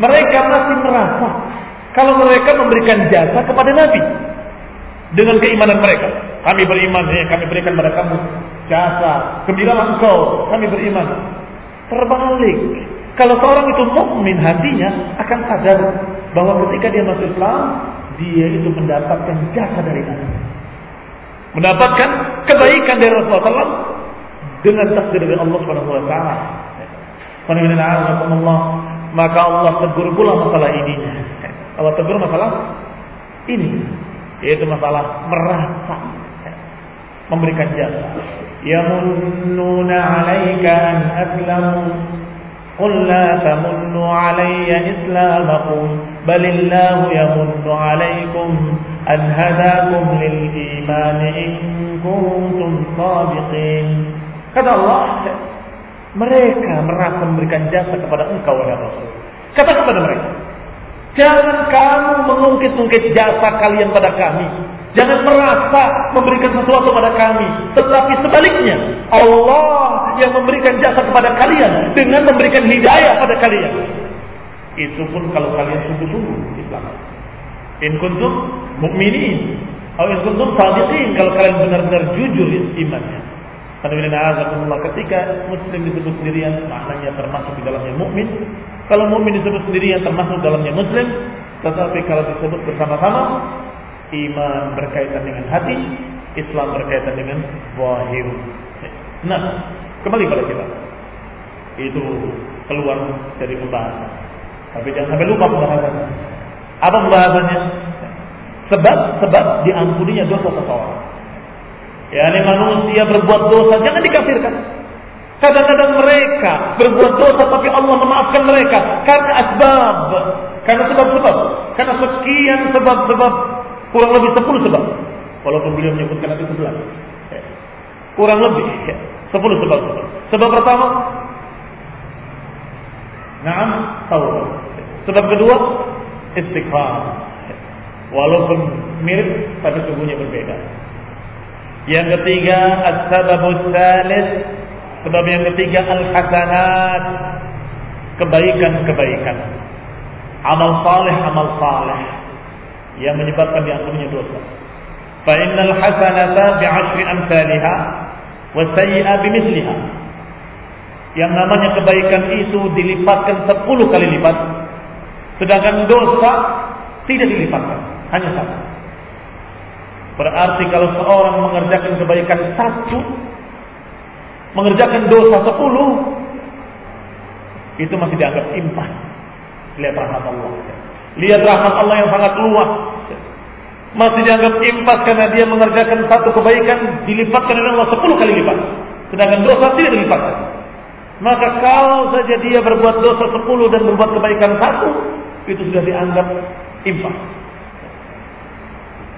S2: Mereka masih merasa kalau mereka memberikan jasa kepada Nabi dengan keimanan mereka. Kami beriman, ya, kami berikan pada kamu jasa, gembiralah engkau, kami beriman. Terbalik. Kalau seorang itu mukmin hatinya akan sadar bahwa ketika dia masuk Islam, dia itu mendapatkan jasa dari Nabi mendapatkan kebaikan dari Rasulullah dengan takdir dari Allah Subhanahu wa taala. Maka Allah tegur pula masalah ininya. Allah tegur masalah ini yaitu masalah merasa memberikan jasa. Yamunnuna 'alaika an aslamu قل لا تمنوا علي إسلامكم بل الله يمن عليكم أن هداكم للإيمان إن كنتم صادقين kata Allah mereka merasa memberikan jasa kepada engkau ya Rasul kata kepada mereka jangan kamu mengungkit-ungkit jasa kalian pada kami Jangan merasa memberikan sesuatu pada kami. Tetapi sebaliknya, Allah yang memberikan jasa kepada kalian dengan memberikan hidayah pada kalian. Itu pun kalau kalian sungguh-sungguh Islam. In kuntum mu'minin. Atau in kuntum sadiqin. Kalau kalian benar-benar jujur imannya. Ketika Muslim disebut sendirian, maknanya termasuk di dalamnya mukmin. Kalau mukmin disebut sendirian, termasuk dalamnya Muslim. Tetapi kalau disebut bersama-sama, iman berkaitan dengan hati, Islam berkaitan dengan wahyu. Nah, kembali pada kita. Itu keluar dari pembahasan. Tapi jangan sampai lupa pembahasannya. Apa pembahasannya? Sebab-sebab diampuninya dosa seseorang. Ya, ini manusia berbuat dosa, jangan dikafirkan. Kadang-kadang mereka berbuat dosa tapi Allah memaafkan mereka karena asbab, karena sebab-sebab, karena sekian sebab-sebab kurang lebih 10 sebab. Walaupun beliau menyebutkan nanti 11. Kurang lebih 10 sebab. Sebab pertama, Naam, tahu. Sebab kedua, istighfar. Walaupun mirip tapi sungguhnya berbeda. Yang ketiga as-sababus salis sebab yang ketiga al-hasanat kebaikan-kebaikan. Amal saleh amal saleh yang menyebabkan diampuninya dosa. Fa innal hasanata bi'ashri amsalha wa sayyi'a bimithliha. Yang namanya kebaikan itu dilipatkan 10 kali lipat. Sedangkan dosa tidak dilipatkan, hanya satu. Berarti kalau seorang mengerjakan kebaikan satu, mengerjakan dosa sepuluh, itu masih dianggap impas. Lihat rahmat Allah. Lihat rahmat Allah yang sangat luas. Masih dianggap impas karena dia mengerjakan satu kebaikan dilipatkan oleh Allah sepuluh kali lipat. Sedangkan dosa tidak dilipatkan. Maka kalau saja dia berbuat dosa sepuluh dan berbuat kebaikan satu, itu sudah dianggap impas.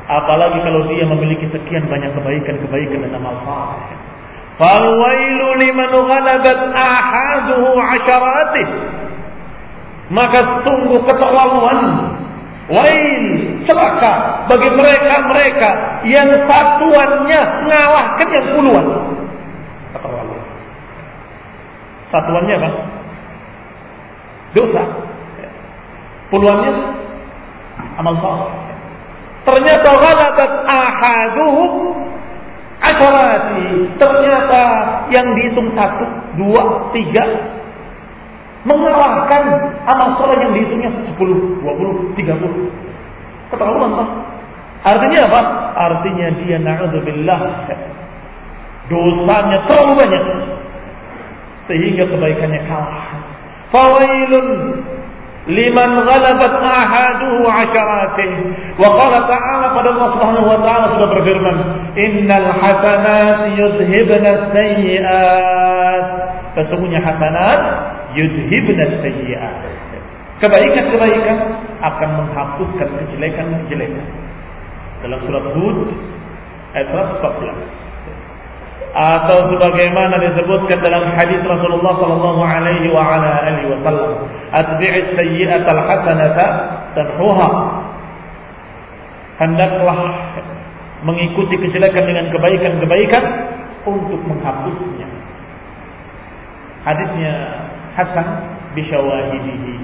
S2: Apalagi kalau dia memiliki sekian banyak kebaikan-kebaikan dan amal saleh. Falwailu liman ghalabat ahaduhu asharatih. Maka sungguh keterlaluan Wail celaka bagi mereka-mereka yang satuannya ngalahkan yang puluhan. Keterlaluan. Satuannya apa? Dosa. Puluhannya amal saleh. Ternyata ghalabat ahaduhum asharati. Ternyata yang dihitung satu, dua, tiga mengalahkan amal soleh yang dihitungnya sepuluh, dua puluh, tiga puluh. Keterlaluan Pak. Artinya apa? Artinya dia na'udzubillah dosanya terlalu banyak sehingga kebaikannya kalah. Fawailun liman ghalabat ahaduhu asharatih. Wa qala ta'ala pada Allah Subhanahu wa taala sudah berfirman, "Innal hasanat yudhibna sayyi'at." Sesungguhnya hasanat yudhibna sayyi'at. Kebaikan-kebaikan akan menghapuskan kejelekan-kejelekan. Dalam surat Hud ayat 114 atau sebagaimana disebutkan dalam hadis Rasulullah sallallahu alaihi wa ala alihi wasallam atbi'is sayyi'atal hasanata tamhuha hendaklah mengikuti kejelekan dengan kebaikan-kebaikan untuk menghapusnya hadisnya Hasan bisyawahidihi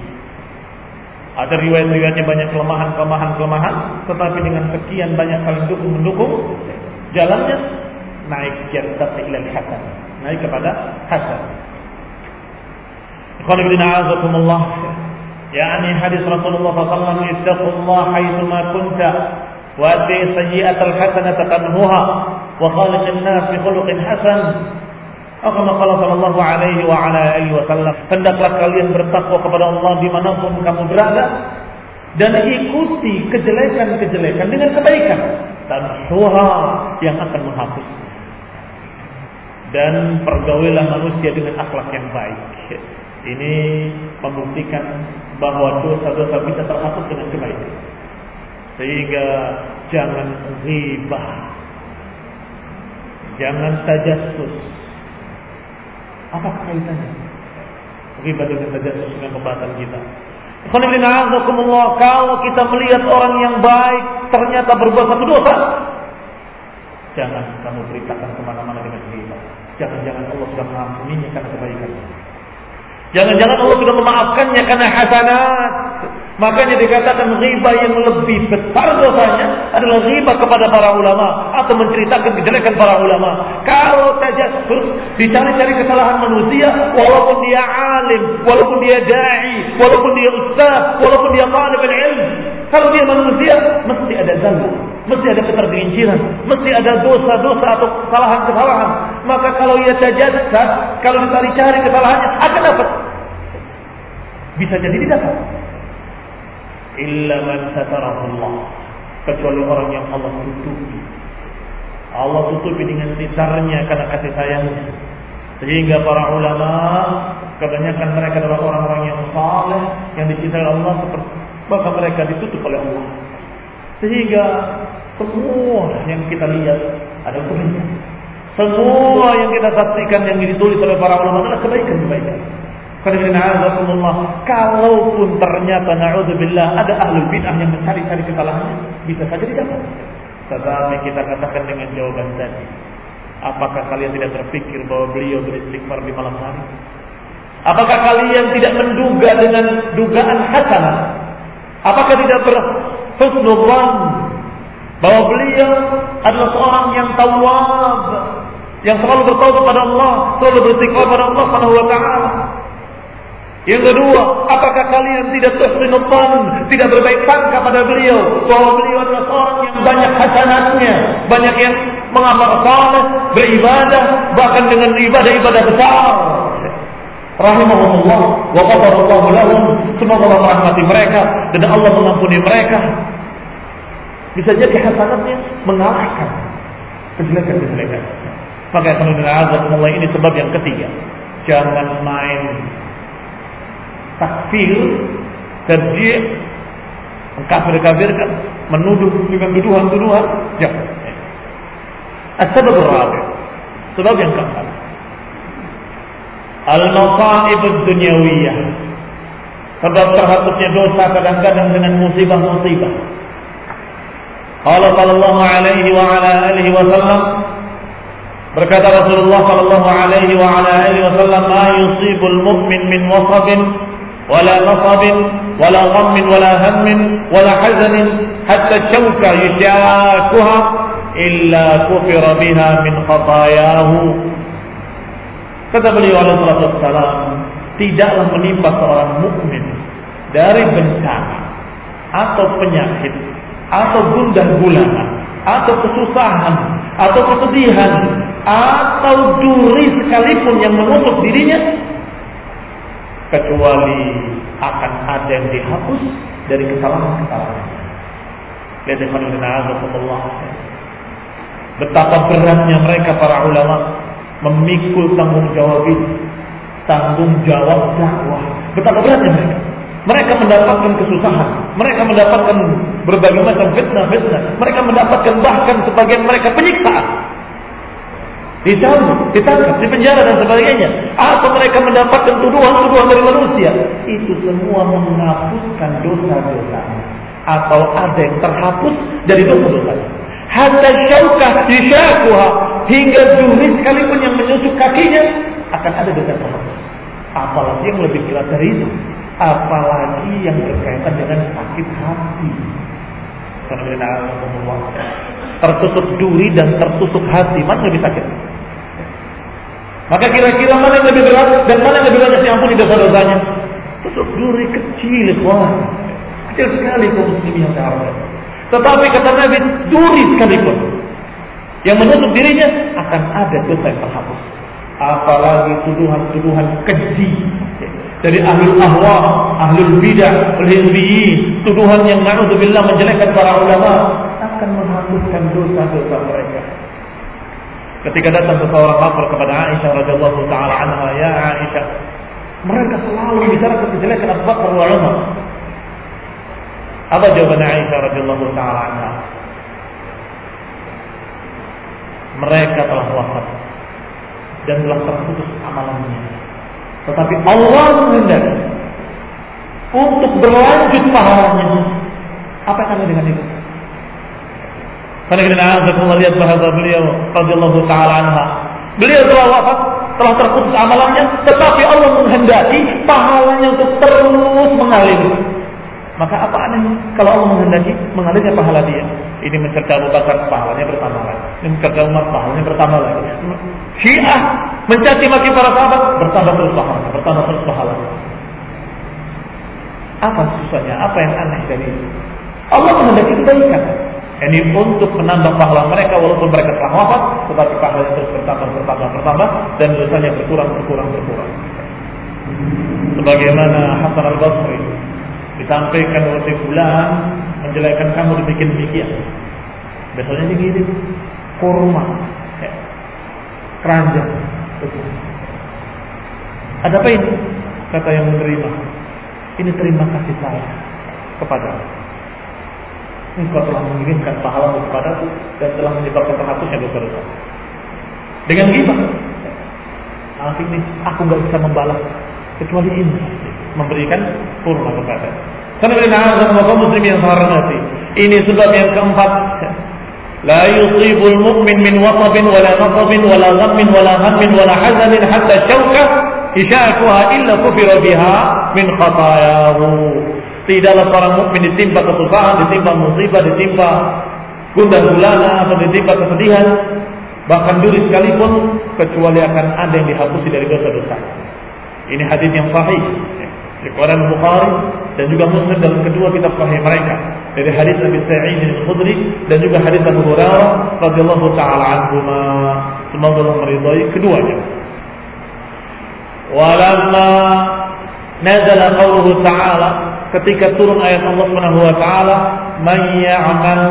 S2: ada riwayat-riwayatnya banyak kelemahan-kelemahan kelemahan tetapi dengan sekian banyak saling dukung mendukung jalannya naik yartaqi ila hasan naik kepada hasan. Ikhwan ibn a'azakumullah yakni hadis Rasulullah sallallahu alaihi wasallam kunta wa ati sayyi'atal hasanata tanhuha wa khaliq an-nas bi khuluqin hasan Kama qala sallallahu alaihi wa ala alihi wasallam hendaklah kalian bertakwa kepada Allah di mana pun kamu berada dan ikuti kejelekan-kejelekan dengan kebaikan dan yang akan menghapus dan pergaulilah manusia dengan akhlak yang baik. Ini membuktikan bahwa dosa-dosa bisa terhapus dengan kebaikan. Sehingga jangan riba. Jangan tajassus. Apa kaitannya? Riba dengan tajassus dengan pembahasan kita. Kalau kita melihat orang yang baik ternyata berbuat satu dosa, jangan kamu beritakan ke mana-mana dengan riba. Jangan-jangan Allah sudah mengampuninya karena kebaikannya. Jangan-jangan Allah sudah memaafkannya karena hasanat. Makanya dikatakan riba yang lebih besar dosanya adalah riba kepada para ulama atau menceritakan kejelekan para ulama. Kalau tajassus dicari-cari kesalahan manusia, walaupun dia alim, walaupun dia dai, walaupun dia ustaz, walaupun dia talib ilm, kalau dia manusia mesti ada zalma, mesti ada ketergelinciran, mesti ada dosa-dosa atau kesalahan-kesalahan. Maka kalau ia tajassus, kalau dicari-cari kesalahannya akan dapat. Bisa jadi tidak dapat illa man Allah. Kecuali orang yang Allah tutupi. Allah tutupi dengan sitarnya karena kasih sayangnya. Sehingga para ulama kebanyakan mereka adalah orang-orang yang saleh yang dicintai Allah seperti maka mereka ditutup oleh Allah. Sehingga semua yang kita lihat ada kebaikan semua yang kita saksikan yang ditulis oleh para ulama adalah kebaikan-kebaikan Kalaupun ternyata na'udzubillah ada ahlul bid'ah yang mencari-cari kesalahannya, bisa saja didapat. Tetapi kita katakan dengan jawaban tadi. Apakah kalian tidak berpikir bahwa beliau beristighfar di malam hari? Apakah kalian tidak menduga dengan dugaan hasanah? Apakah tidak berhusnudzan bahwa beliau adalah seorang yang tawab, yang selalu bertaubat kepada Allah, selalu beristighfar kepada Allah Subhanahu wa taala? Yang kedua, apakah kalian tidak tuhsinutan, tidak berbaik sangka pada beliau bahwa beliau adalah seorang yang banyak hasanatnya, banyak yang mengamal saleh, beribadah, bahkan dengan ibadah-ibadah besar. Rahimahullah wa ghafarallahu lahum. Semoga Allah merahmati mereka dan Allah mengampuni mereka. Bisa jadi hasanatnya mengalahkan kejelekan-kejelekan. Maka azab Allah ini sebab yang ketiga. Jangan main takfir, terjih, mengkafir-kafirkan, menuduh dengan tuduhan-tuduhan, jangan. Asbab rabi. Sebab yang keempat. Al-masaib dunyawiyah. Sebab terhapusnya dosa kadang-kadang dengan musibah-musibah. Qala sallallahu alaihi wa ala alihi wasallam Berkata Rasulullah sallallahu alaihi wa ala alihi wasallam, "Ma yusibul mu'min min wasabin wala nasabin wala ghammin wala hammin wala hazanin hatta syauka yushakuha illa kufira biha min khatayahu." Kata beliau alaihi wassalam, tidaklah menimpa seorang mukmin dari bencana atau penyakit atau gundah gulana atau kesusahan atau kesedihan atau duri sekalipun yang menusuk dirinya kecuali akan ada yang dihapus dari kesalahan-kesalahan. Lihat Allah. Betapa beratnya mereka para ulama memikul tanggung jawab ini, tanggung jawab dakwah. Betapa beratnya mereka. Mereka mendapatkan kesusahan, mereka mendapatkan berbagai macam fitnah-fitnah, mereka mendapatkan bahkan sebagian mereka penyiksaan. Dicambuk, ditangkap, dipenjara dan sebagainya. Atau mereka mendapatkan tuduhan-tuduhan dari manusia. Itu semua menghapuskan dosa-dosa. Atau ada yang terhapus dari dosa-dosa. Hatta syaukah disyakuha. Hingga duri sekalipun yang menyusuk kakinya. Akan ada dosa terhapus. Apalagi yang lebih berat dari itu apalagi yang berkaitan dengan sakit hati. Tertusuk duri dan tertusuk hati, mana lebih sakit? Maka kira-kira mana yang lebih berat dan mana yang lebih banyak diampuni dosa-dosanya? Tusuk duri kecil, kawan. Kecil sekali kaum muslimin yang. Tetapi kata Nabi, duri sekalipun yang menutup dirinya akan ada dosa yang terhapus. Apalagi tuduhan-tuduhan keji dari ahli ahwa, ahli bidah, hizbiyin, tuduhan yang na'udzubillah menjelekkan para ulama akan menghapuskan dosa-dosa mereka. Ketika datang seseorang lapor kepada Aisyah radhiyallahu taala anha, "Ya Aisyah, mereka selalu bicara kejelekan Abu Bakar wa Umar." Apa jawaban Aisyah radhiyallahu taala anha? Mereka telah wafat dan telah terputus amalannya tetapi Allah menghendaki untuk berlanjut pahalanya. Apa yang ada dengan itu? Karena lihat bahasa beliau radhiyallahu taala anha. Beliau telah wafat, telah terputus amalannya, tetapi Allah menghendaki pahalanya untuk terus mengalir. Maka apa anehnya kalau Allah menghendaki mengalirnya pahala dia? Ini mencerca Abu Bakar pahalanya bertambah lagi. Ini mencerca Umar pahalanya bertambah lagi. Syiah mencaci maki para sahabat bertambah terus pahala, bertambah terus pahala. Apa susahnya? Apa yang aneh dari itu? Allah menghendaki kebaikan. Ini untuk menambah pahala mereka walaupun mereka telah wafat, tetapi pahala terus bertambah, bertambah, bertambah dan dosanya berkurang, berkurang, berkurang. Sebagaimana Hasan al Basri disampaikan oleh si fulan menjelekkan kamu dibikin demikian. Besoknya dikirim kurma, ya. keranjang. Ada apa ini? Kata yang menerima. Ini terima kasih saya kepada Engkau telah mengirimkan pahala kepadaku dan telah menyebabkan terhapusnya dosa-dosa. Dengan? Nah, ini aku nggak bisa membalas kecuali ini memberikan kurma kepada. Karena bila kaum muslim yang hormati. Ini sebab yang keempat. La yusibul mu'min min wasabin wala nasabin wala ghammin wala hammin wala hazanin hatta syauka isyakuha illa kufira biha min khatayahu. Tidaklah seorang mukmin ditimpa kesusahan, ditimpa musibah, ditimpa gundah gulana atau ditimpa kesedihan, bahkan duri sekalipun kecuali akan ada yang dihapusi dari dosa-dosa. Ini hadis yang sahih. Riwayat Bukhari dan juga Muslim dalam kedua kitab sahih mereka dari hadis Nabi Sa'id bin Khudri dan juga hadis Abu Hurairah radhiyallahu taala anhuma semoga Allah meridai keduanya. Walamma nazala qauluhu ta'ala ketika turun ayat Allah Subhanahu wa taala man ya'mal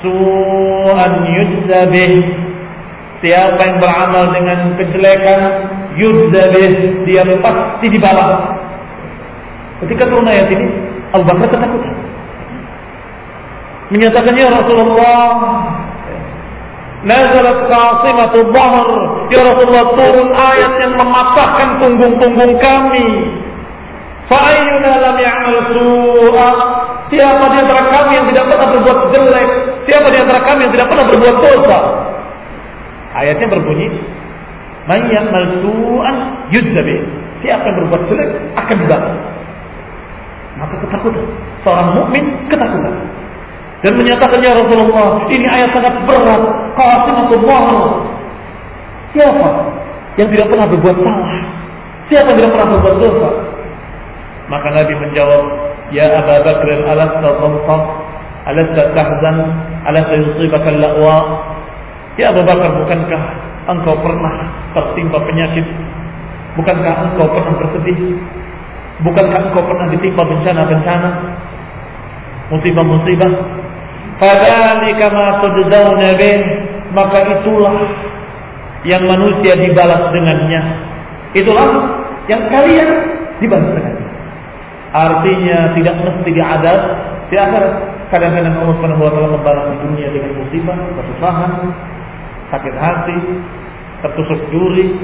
S2: su'an yujza siapa yang beramal dengan kejelekan yujza dia pasti dibalas Ketika turun ayat ini, Abu Bakar ketakutan. Menyatakan ya Rasulullah, Nazalat qasimatul bahr. Ya Rasulullah turun ayat yang mematahkan punggung-punggung kami. Fa'ayyuna lam ya'mal su'a. Siapa di antara kami yang tidak pernah berbuat jelek? Siapa di antara kami yang tidak pernah berbuat dosa? Ayatnya berbunyi, "Man ya'mal su'an yudzabi." Siapa yang berbuat jelek akan dibakar. Maka ketakutan. Seorang mukmin ketakutan. Dan menyatakan ya Rasulullah, ini ayat sangat berat. Qasimullah. Siapa yang tidak pernah berbuat salah? Siapa yang tidak pernah berbuat dosa? Maka Nabi menjawab, Ya Abu Bakr alasta dhamsam, alasta tahzan, alasta yusibaka la'wa. Ya Abu Bakar, bukankah engkau pernah tertimpa penyakit? Bukankah engkau pernah bersedih? Bukankah engkau pernah ditimpa bencana-bencana? Musibah-musibah? Fadzalika ma tujzauna bih, maka itulah yang manusia dibalas dengannya. Itulah yang kalian dibalas dengannya. Artinya tidak mesti diadab di akhirat. Kadang-kadang Allah Subhanahu wa taala membalas di dunia dengan musibah, kesusahan, sakit hati, tertusuk duri,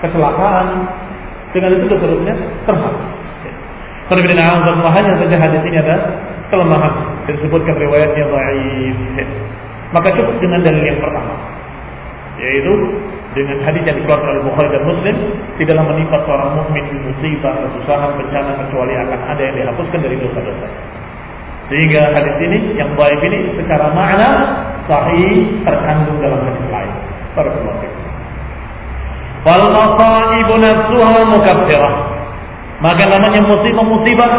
S2: kecelakaan. Dengan itu seterusnya terhapus. Hanya saja hadis ini ada kelemahan disebutkan riwayatnya dhaif. Maka cukup dengan dalil yang pertama yaitu dengan hadis yang dikeluarkan oleh Bukhari dan Muslim tidaklah menimpa seorang mukmin musibah, kesusahan, bencana kecuali akan ada yang dihapuskan dari dosa-dosa. Sehingga hadis ini yang baik ini secara makna sahih terkandung dalam hadis lain. Fiikum. Wal masaibu nafsuha mukaffirah. Maka namanya musibah-musibah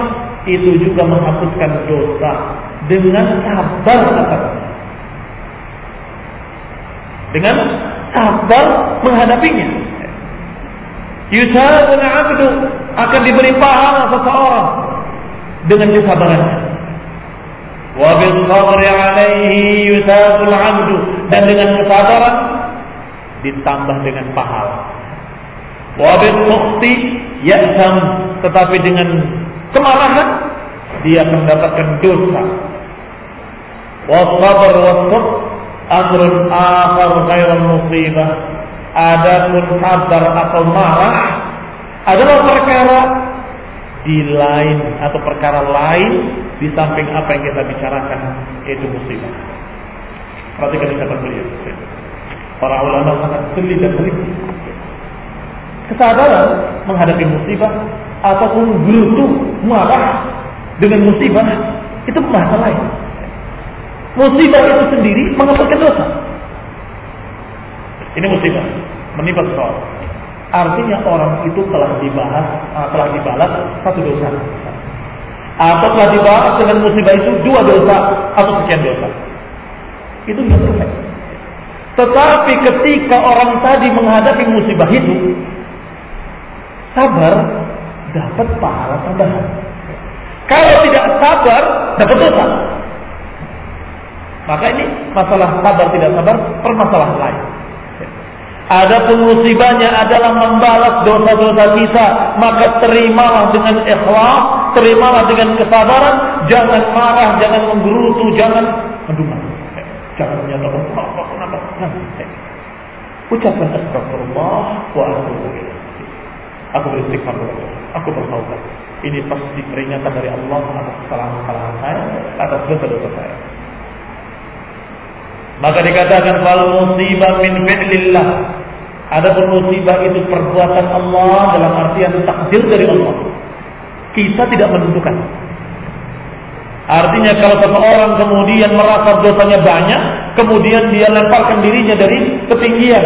S2: itu juga menghapuskan dosa dengan sabar atasnya. Dengan sabar menghadapinya. Yusabun abdu akan diberi pahala seseorang dengan kesabarannya. Wa bil sabri alaihi yusabul abdu dan dengan kesabaran ditambah dengan pahala. Wa bil mukhti ya'sam tetapi dengan kemarahan dia mendapatkan dosa. Wa sabr wa amrun akhar ghairul musibah adapun sabar atau marah adalah perkara di lain atau perkara lain di samping apa yang kita bicarakan yaitu musibah. Perhatikan ucapan beliau. Para ulama sangat sulit dan teliti. Kesabaran menghadapi musibah ataupun gerutu marah dengan musibah itu masalah lain. Musibah itu sendiri menghapuskan dosa. Ini musibah menimpa seseorang. Artinya orang itu telah dibahas, uh, telah dibalas satu dosa. Atau telah dibalas dengan musibah itu dua dosa atau sekian dosa. Itu yang selesai. Tetapi ketika orang tadi menghadapi musibah itu, sabar dapat pahala tambahan. Kalau tidak sabar, dapat dosa. Maka ini masalah sabar tidak sabar permasalahan lain. Ada musibahnya adalah membalas dosa-dosa kita, maka terimalah dengan ikhlas, terimalah dengan kesabaran, jangan marah, jangan menggerutu, jangan mendumah. Jangan menyatakan kenapa, kenapa, kenapa. Ucapkan astagfirullah wa atubu Aku beristighfar kepada Aku bertaubat. Ini pasti peringatan dari Allah atas kesalahan-kesalahan saya, atas dosa-dosa saya. Maka dikatakan fal musibah min fi'lillah. Adapun musibah itu perbuatan Allah dalam artian takdir dari Allah. Kita tidak menentukan. Artinya kalau seseorang kemudian merasa dosanya banyak, kemudian dia lemparkan dirinya dari ketinggian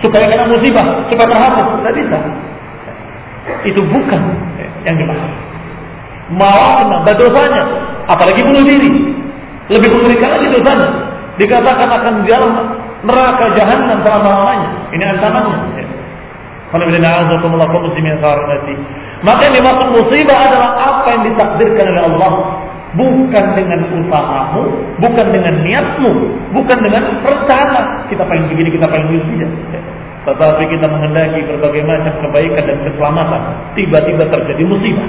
S2: supaya kena musibah, supaya terhapus, tidak bisa. Itu bukan yang dibahas. Malah kena dosanya, apalagi bunuh diri. Lebih mengerikan lagi dosanya dikatakan akan di neraka jahanam selama-lamanya. Ini ancamannya. Maka yang dimaksud musibah adalah apa yang ditakdirkan oleh Allah. Bukan dengan usahamu, bukan dengan niatmu, bukan dengan rencana. Kita pengen begini, kita pengen begini tidak. Tetapi kita menghendaki berbagai macam kebaikan dan keselamatan. Tiba-tiba terjadi musibah.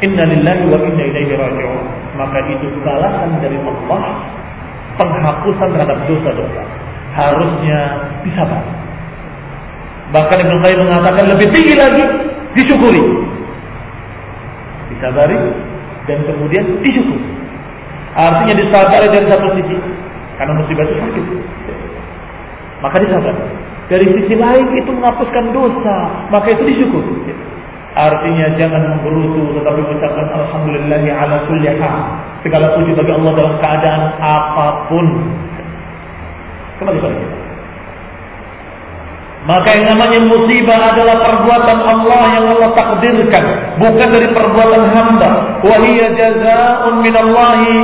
S2: Inna lillahi wa inna ilaihi raji'un. Maka itu balasan dari Allah penghapusan terhadap dosa-dosa. Harusnya disabar. Bahkan Ibnu Qayyim mengatakan lebih tinggi lagi disyukuri. Disabari dan kemudian disyukuri. Artinya disabari dari satu sisi karena musibah itu sakit. Maka disabar. Dari sisi lain itu menghapuskan dosa, maka itu disyukur. Artinya jangan menggerutu tetapi mengucapkan alhamdulillahi ala kulli hal. Segala puji bagi Allah dalam keadaan apa pun. Kembali pada kita. Maka yang namanya musibah adalah perbuatan Allah yang Allah takdirkan, bukan dari perbuatan hamba. Wahiyya jazaa'un min Allahi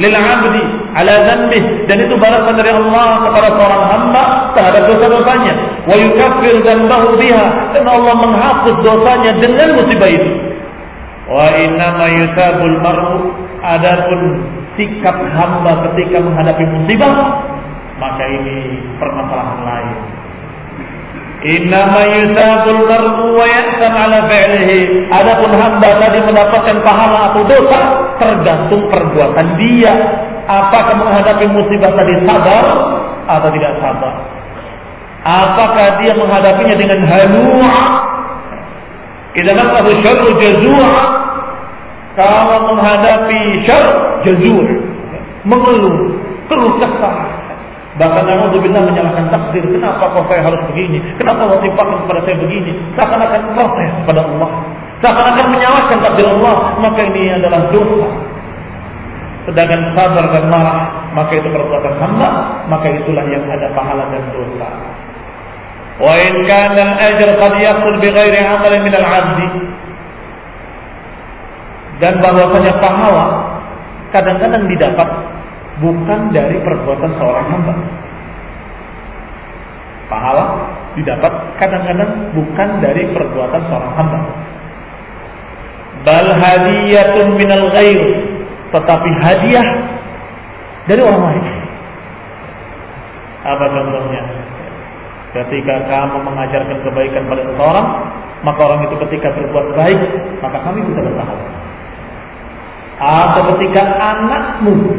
S2: lil 'abdi ala dhanbih dan itu balasan dari Allah kepada seorang hamba terhadap dosa-dosanya. Wa yukaffir dhanbahu biha dan Allah menghapus dosanya dengan musibah itu. Wa inna ma yusabul mar'u adapun sikap hamba ketika menghadapi musibah maka ini permasalahan lain. Innama yusabul mar'u wa yahsam ala fi'lihi. Adapun hamba tadi mendapatkan pahala atau dosa tergantung perbuatan dia. Apakah menghadapi musibah tadi sabar atau tidak sabar? Apakah dia menghadapinya dengan halu'a? Idza masahu syarru jazua. Kalau menghadapi syar jazur, mengeluh, keluh kesah, Bahkan Alhamdulillah menyalahkan takdir. Kenapa kok saya harus begini? Kenapa Allah timpakan kepada saya begini? Seakan-akan protes kepada Allah. Seakan-akan menyalahkan takdir Allah. Maka ini adalah dosa. Sedangkan sabar dan marah, maka itu perbuatan hamba, maka itulah yang ada pahala dan dosa. Wa in kana al-ajr qad yaqul bi ghairi 'amal min al-'abd. Dan bahwasanya pahala kadang-kadang didapat bukan dari perbuatan seorang hamba. Pahala didapat kadang-kadang bukan dari perbuatan seorang hamba. Bal hadiyatun minal ghair, tetapi hadiah dari orang lain. Apa contohnya? Ketika kamu mengajarkan kebaikan pada seseorang, maka orang itu ketika berbuat baik, maka kami bisa berpahala. Atau ketika anakmu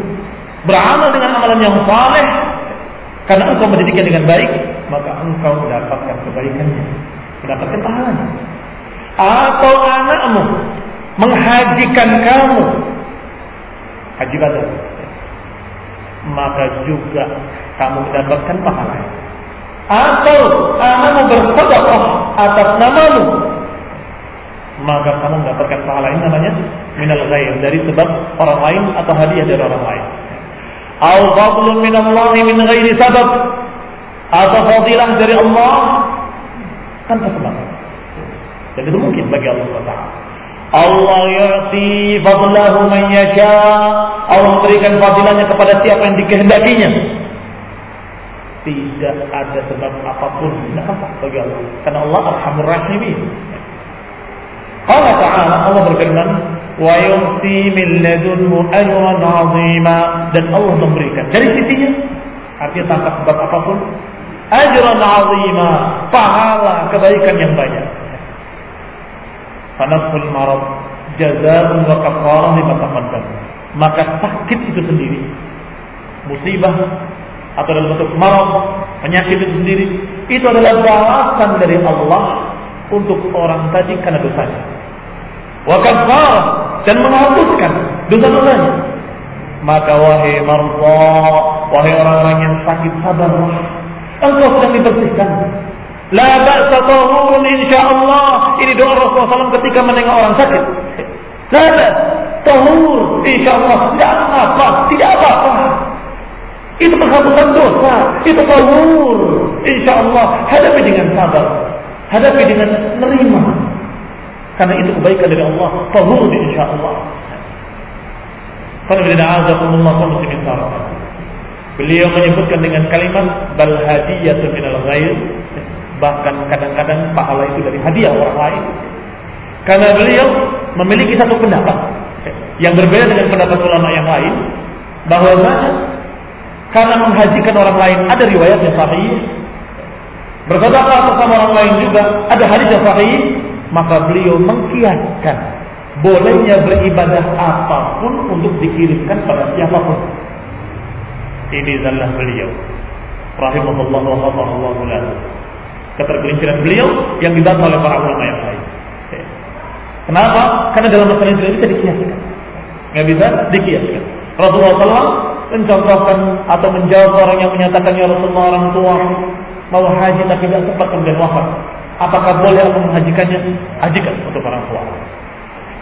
S2: beramal dengan amalan yang saleh karena engkau mendidiknya dengan baik maka engkau mendapatkan kebaikannya mendapatkan pahalanya. Atau anakmu menghajikan kamu haji badar maka juga kamu mendapatkan pahalanya. Atau anakmu bersedekah atas namamu maka kamu mendapatkan pahala ini namanya minal ghair dari sebab orang lain atau hadiah dari orang lain atau fadlun min Allah min ghairi sabab atau fadilah dari Allah tanpa sebab. Dan itu mungkin bagi Allah SWT. Allah ya'ti fadlahu man yasha. Allah memberikan fadilahnya kepada siapa yang dikehendakinya. Tidak ada sebab apa pun tidak apa bagi Allah. Karena Allah Rahimin. Allah Ta'ala Allah berfirman wa yu'ti min ladunhu ajran 'azima. Dan Allah memberikan. Dari sisinya artinya tanpa sebab apa pun ajran 'azima. Pahala kebaikan yang banyak. Fanaful marad jazaa'un wa kafarah lima taqaddam. Maka sakit itu sendiri musibah atau dalam bentuk marad penyakit itu sendiri itu adalah balasan dari Allah untuk orang tadi karena dosanya wa kafarah dan menghapuskan dosa-dosanya. Maka wahai marza, wahai orang-orang yang sakit sabarlah. Engkau sedang dibersihkan. La ba'sa tahurun insyaallah. Ini doa Rasulullah SAW ketika menengok orang sakit. La tahur insyaallah. Tidak apa-apa, tidak apa-apa. Itu penghapusan dosa, itu tahur. Insyaallah hadapi dengan sabar. Hadapi dengan nerima karena itu kebaikan dari Allah. Tahur insyaallah. Allah Beliau menyebutkan dengan kalimat bal hadiyatu minal ghair bahkan kadang-kadang pahala itu dari hadiah orang lain. Karena beliau memiliki satu pendapat yang berbeda dengan pendapat ulama yang lain bahwa karena menghajikan orang lain ada riwayat yang sahih berkata bersama orang lain juga ada hadis yang sahih maka beliau mengkiaskan bolehnya beribadah apa pun untuk dikirimkan pada siapa pun. Ini adalah beliau. Rahimahullah wa ghafarallahu lahu. Ketergelinciran beliau yang dibantah oleh para ulama yang lain. Kenapa? Karena dalam masalah ini tidak bisa dikiaskan. Nggak bisa dikiaskan. Rasulullah SAW mencontohkan atau menjawab orang yang menyatakan ya Rasulullah orang tua mau haji tapi tidak sempat kemudian wafat. Apakah boleh aku menghajikannya? Hajikan untuk orang tua.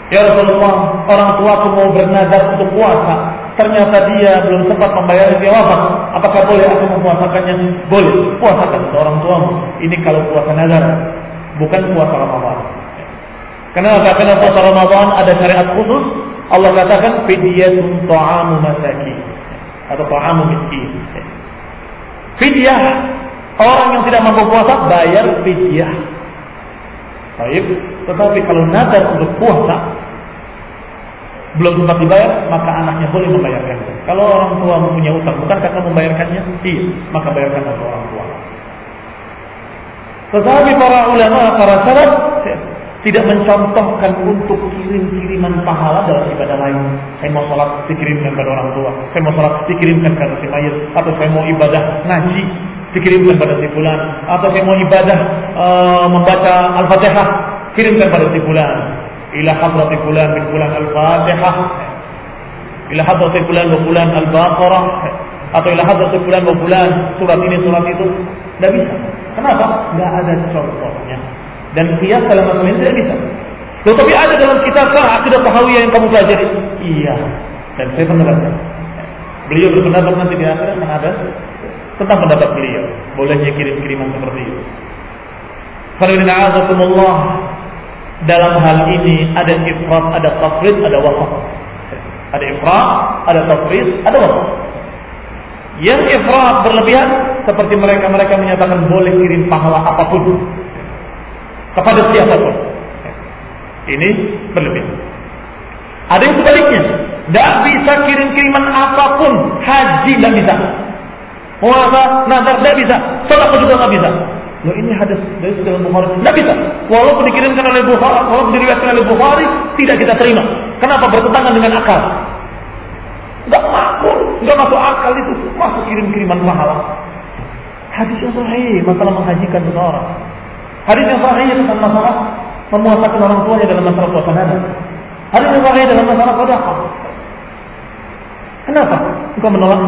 S2: Ya Rasulullah, orang tua aku mau bernazar untuk puasa. Ternyata dia belum sempat membayar dia wafat. Apakah boleh aku memuasakannya? Boleh. Puasakan untuk orang tuamu. Ini kalau puasa nazar, bukan puasa Ramadan. Kenapa? Karena puasa Ramadan ada syariat khusus. Allah katakan fidyatun ta'amu masakin atau ta'amu miskin. Fidyah orang yang tidak mampu puasa bayar fidyah. Baik, tetapi kalau nadar untuk puasa belum sempat dibayar, maka anaknya boleh membayarkannya. Kalau orang tua mempunyai utang, bukan kakak membayarkannya? Iya, maka bayarkan untuk orang tua. Tetapi para ulama, para salaf tidak mencontohkan untuk kirim-kiriman pahala dalam ibadah lain. Saya mau sholat dikirimkan pada orang tua. Saya mau sholat dikirimkan pada si mayat. Atau saya mau ibadah ngaji dikirimkan pada si bulan. Atau saya mau ibadah uh, membaca Al-Fatihah kirimkan pada si bulan. Ila hadrati bulan bin bulan Al-Fatihah. Ila hadrati bulan bin bulan Al-Baqarah. Atau ila hadrati bulan bin bulan surat ini surat itu. Tidak bisa. Kenapa? Tidak ada contohnya. Dan kias dalam masalah ini tidak bisa. Loh, tapi ada dalam kitab akidah tahawiyah yang kamu pelajari. Iya. Dan saya pernah baca. Beliau berpendapat nanti di akhirat ada tentang pendapat beliau. Bolehnya kirim-kiriman seperti itu. Fadilina dalam hal ini ada ifrat, ada tafrid, ada wafat. Ada ifrat, ada tafrid, ada wafat. Yang ifrat berlebihan seperti mereka-mereka menyatakan boleh kirim pahala apa pun kepada siapa pun. Ini berlebih. Ada yang sebaliknya, tidak bisa kirim-kiriman apa pun, haji tidak bisa. Puasa, nazar tidak bisa, sholat juga tidak bisa. Loh ini hadis dari dalam Bukhari tidak bisa. Walaupun dikirimkan oleh Bukhari, walaupun diriwayatkan oleh Bukhari, tidak kita terima. Kenapa bertentangan dengan akal? Tidak makul, tidak masuk akal itu. Masuk kirim-kiriman pahala. Hadis yang sahih masalah menghajikan seseorang. Hadis yang sahih tentang masalah memuasakan orang tuanya dalam masalah puasa nazar. Hadis yang sahih dalam masalah sedekah. Kenapa? Engkau menolak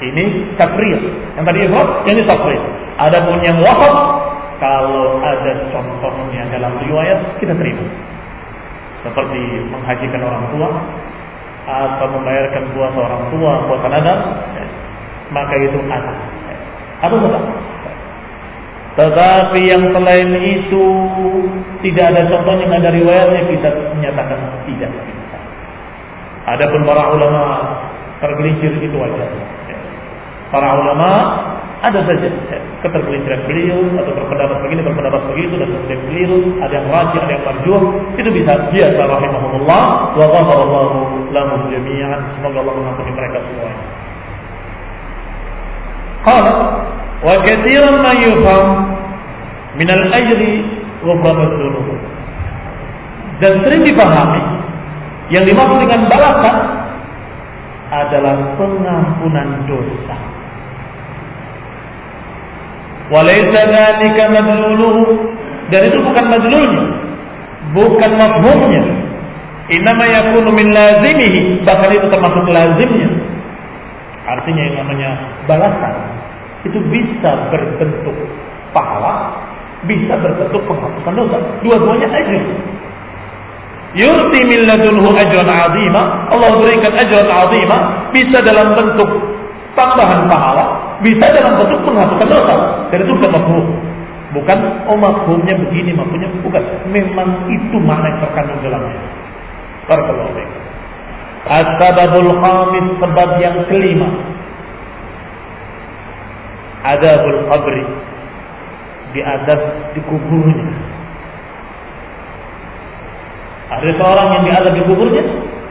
S2: ini takrir. Yang tadi ifrat, yang ini takrir. Adapun yang wafat, kalau ada contohnya dalam riwayat, kita terima. Seperti menghajikan orang tua, atau membayarkan puasa orang tua, puasa nadar, maka itu ada. Atau tidak? Tetapi yang selain itu tidak ada contohnya, tidak ada riwayatnya kita menyatakan tidak bisa. Adapun para ulama tergelincir itu wajar. Para ulama ada saja ketergelinciran beliau atau berpendapat begini, berpendapat begitu dan kemudian beliau ada yang rajin, ada yang marjuh itu bisa biasa rahimahumullah wa ghafarallahu lahum jami'an semoga Allah mengampuni mereka semua. Qala wa katsiran ma yufham min al-ajri ghufran dzunub. Dan sering dipahami yang dimaksud dengan balasan adalah pengampunan dosa. Walaysa dzalika madluluhu dan itu bukan madlulnya, bukan mafhumnya. Inama yakunu min lazimihi, bahkan itu termasuk lazimnya. Artinya yang namanya balasan itu bisa berbentuk pahala, bisa berbentuk penghapusan dosa. Dua-duanya ajr. Yurti min ladunhu ajran azima. Allah berikan ajran azima bisa dalam bentuk tambahan pahala, bisa dalam bentuk penghapusan dosa. Dan itu bukan makhluk. Bukan oh makhluknya begini, makhluknya bukan. Memang itu makna yang terkandung dalamnya. Barakallahu fiik. As-sababul khamis sebab yang kelima adabul qabri diadab di kuburnya ada seorang yang diadab di kuburnya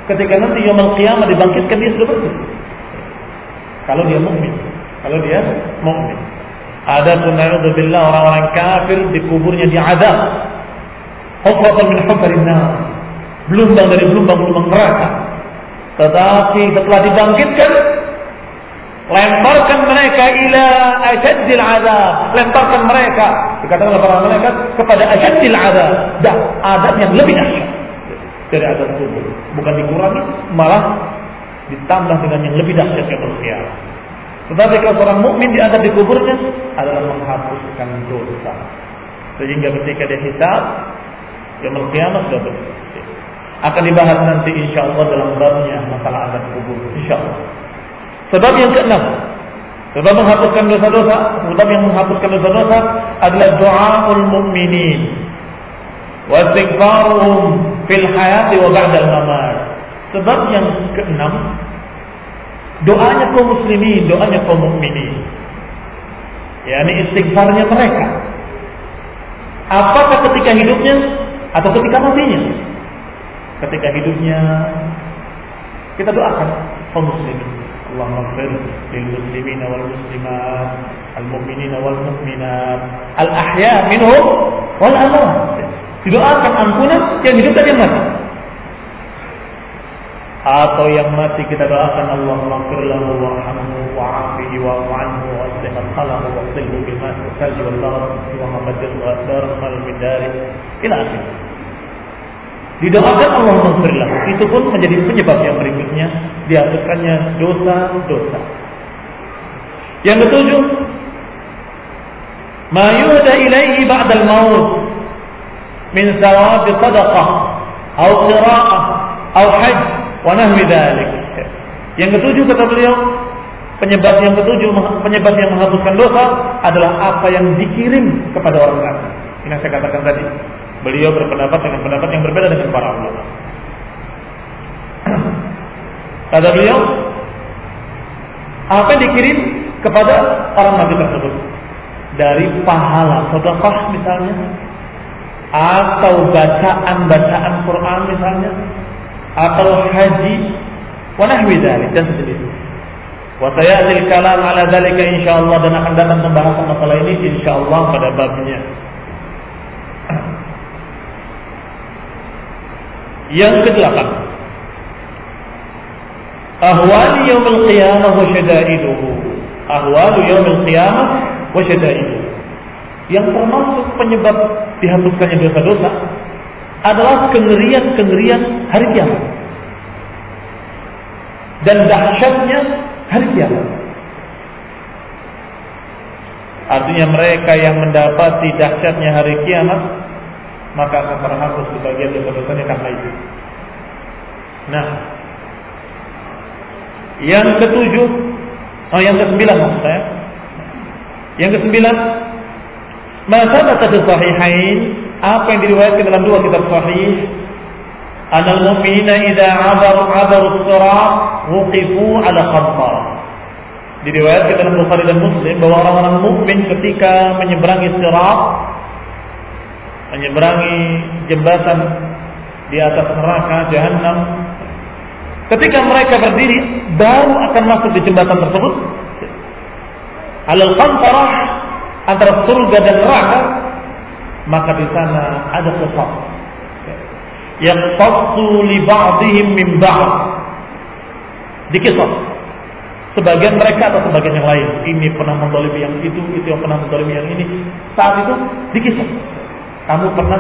S2: ketika nanti yaumul qiyamah dibangkitkan dia sudah bersih kalau dia mukmin kalau dia mukmin. Ada billah orang-orang kafir di kuburnya diadab hufratan min nar. Belumbang dari belumbang-belumbang neraka. Tetapi setelah dibangkitkan lemparkan mereka ila asyadil azab lemparkan mereka dikatakan oleh para malaikat kepada asyadil azab dan adab yang lebih dahsyat dari azab kubur. Bukan dikurangi malah ditambah dengan yang lebih dahsyat yang qiyamah. Tetapi kalau seorang mukmin di kuburnya adalah menghapuskan dosa. Sehingga ketika dia hisab, yang qiyamah sudah bersih. Akan dibahas nanti insya Allah dalam babnya masalah azab kubur. Insya Allah. Sebab yang keenam, sebab menghapuskan dosa-dosa, sebab yang menghapuskan dosa-dosa adalah doaul mukminin wa fil hayati wa ba'dal mamat. Sebab yang keenam doanya kaum muslimin, doanya kaum mukminin. yakni istighfarnya mereka. Apakah ketika hidupnya atau ketika matinya? Ketika hidupnya kita doakan kaum muslimin. Allahumma ighfir lil muslimina wal muslimat, al mu'minina wal mu'minat, al ahya minhum wal amwat. Didoakan ampunan yang hidup dan yang mati. Atau yang mati kita doakan Allah maghfir lahu warhamhu wa'afihi wa'fu anhu bil ma'i wal thalji wal barad wa mabadil daral min dari ila akhir. Didoakan Allah maghfir lahu. Itu pun menjadi penyebab yang berikutnya dihapuskannya dosa-dosa. Yang ketujuh, ma yuhda ilaihi ba'dal maut min thawab sadaqah atau qira'ah atau hajj Yang ketujuh kata beliau, penyebab yang ketujuh penyebab yang menghapuskan dosa adalah apa yang dikirim kepada orang kafir. Ini yang saya katakan tadi. Beliau berpendapat dengan pendapat yang berbeda dengan para ulama. Kata beliau, apa yang dikirim kepada orang nabi tersebut dari pahala sedekah misalnya atau bacaan-bacaan Quran misalnya atau haji wa nahwi dzalik dan sejenisnya. Wa sayatil kalam ala dzalika insyaallah dan akan datang pembahasan masalah ini insyaallah pada babnya. Yang kedelapan. Ahwal yaumil qiyamah wa syada'iduhu. Ahwal yaumil qiyamah wa syada'iduhu. Yang termasuk penyebab dihapuskannya dosa-dosa adalah kengerian-kengerian hari kiamat. Dan dahsyatnya hari kiamat. Artinya mereka yang mendapati dahsyatnya hari kiamat maka akan terhapus sebagian dosa-dosanya karena itu. Nah, yang ketujuh, oh yang kesembilan maksud saya. Yang kesembilan, masa kata sahihain apa yang diriwayatkan dalam dua kitab sahih? Anal mu'minina idza abaru abaru sirat wuqifu ala khamsah diriwayatkan dalam Bukhari dan Muslim bahwa orang-orang mukmin ketika menyeberangi sirat menyeberangi jembatan di atas neraka jahanam ketika mereka berdiri baru akan masuk di jembatan tersebut. Alal qantarah antara surga dan neraka maka di sana ada sesat. Yang tasu li ba'dihim min ba'd. Dikisah. Sebagian mereka atau sebagian yang lain. Ini pernah mendolimi yang itu itu yang pernah mendolimi yang ini. Saat itu dikisah. Kamu pernah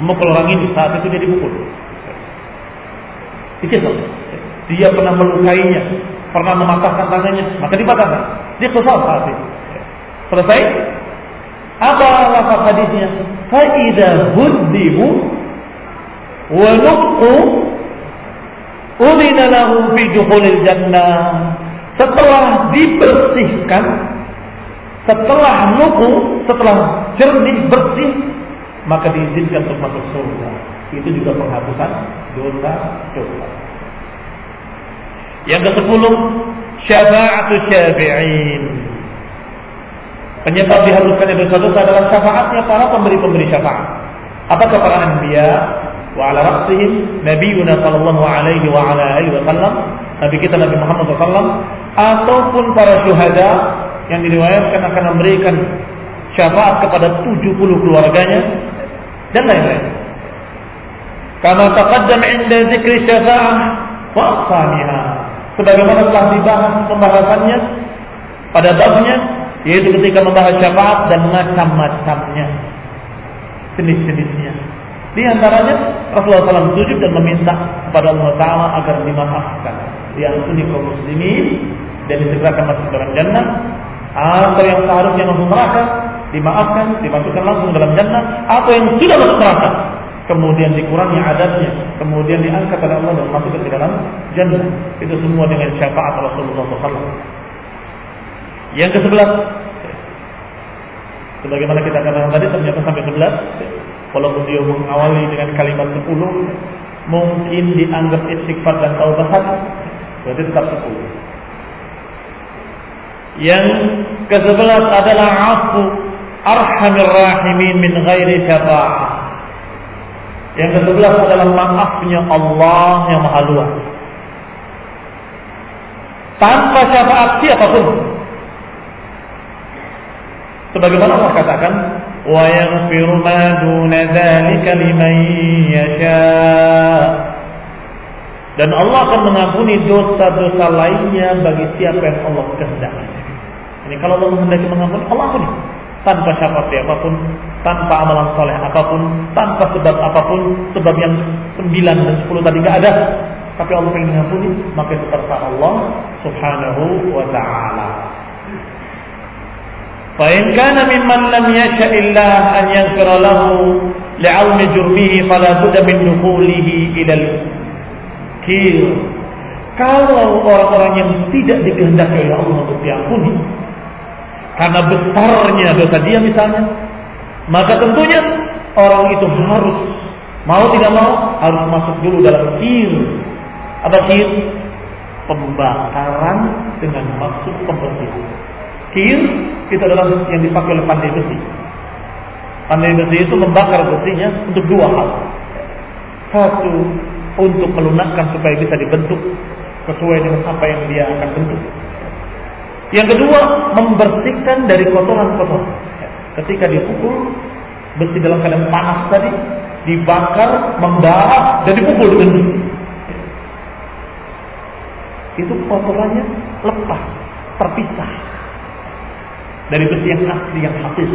S2: memukul orang ini saat itu dia dipukul. Dikisah. Dia pernah melukainya. Pernah mematahkan tangannya. Maka dipatahkan. Dia kesal saat itu. Selesai apa lafaz hadisnya? Faida huddimu wa nuqu udina lahu fi dukhulil jannah. Setelah dibersihkan, setelah nuku, setelah jernih bersih, maka diizinkan untuk masuk surga. Itu juga penghapusan dosa-dosa. Yang ke sepuluh, syafa'atu syafi'in. Penyebab dihapuskannya dosa-dosa adalah syafaatnya para pemberi-pemberi syafaat. Apakah para anbiya wa ala ra'sihim nabiyuna sallallahu alaihi wa nabi kita Nabi Muhammad sallallahu ataupun para syuhada yang diriwayatkan akan memberikan syafaat kepada 70 keluarganya dan lain-lain. Kama taqaddam inda zikri syafa'ah wa aqsamiha. Sebagaimana telah dibahas pembahasannya pada babnya yaitu ketika membahas syafaat dan macam-macamnya. Jenis-jenisnya. Di antaranya Rasulullah SAW sujud dan meminta kepada Allah Taala agar dimaafkan. Diampuni kaum muslimin dan disegerakan masuk dalam jannah. Atau yang seharusnya masuk neraka dimaafkan dimasukkan langsung dalam jannah. Atau yang sudah masuk neraka kemudian dikurangi adabnya kemudian diangkat oleh Allah dan masuk ke dalam jannah. Itu semua dengan syafaat Rasulullah SAW yang ke sebelas sebagaimana kita katakan tadi ternyata sampai sebelas walaupun dia mengawali dengan kalimat sepuluh mungkin dianggap istighfar dan taubat berarti tetap sepuluh yang ke-11 adalah afu arhamir rahimin min ghairi syafa'ah. Yang ke-11 adalah maafnya Allah yang maha luas. Tanpa syafaat siapa pun. Sebagaimana Allah katakan, wa yaghfiru ma duna dzalika liman yasha. Dan Allah akan mengampuni dosa-dosa lainnya bagi siapa yang Allah kehendaki. Ini kalau Allah menghendaki mengampuni, Allah ampuni. Tanpa syafaat apa pun, tanpa amalan soleh apa pun, tanpa sebab apa pun, sebab yang sembilan dan sepuluh tadi nggak ada. Tapi Allah ingin mengampuni, maka itu terserah Allah subhanahu wa ta'ala. فإن كان kana mimman lam yasha illah an yaghfira lahu li'azmi jurmihi fala budda min dukhulihi ila al-kir. Kalau orang-orang yang tidak dikehendaki oleh Allah untuk diampuni karena besarnya dosa dia misalnya, maka tentunya orang itu harus mau tidak mau harus masuk dulu dalam kir. Apa kir? Pembakaran dengan maksud pembersihan. Kir itu adalah yang dipakai oleh pandai besi. Pandai besi itu membakar besinya untuk dua hal. Satu, untuk melunakkan supaya bisa dibentuk sesuai dengan apa yang dia akan bentuk. Yang kedua, membersihkan dari kotoran-kotoran. Ketika dipukul, besi dalam keadaan panas tadi, dibakar, membara, dan dipukul dengan besi. Itu kotorannya lepas, terpisah. Dari besi yang asli, yang habis.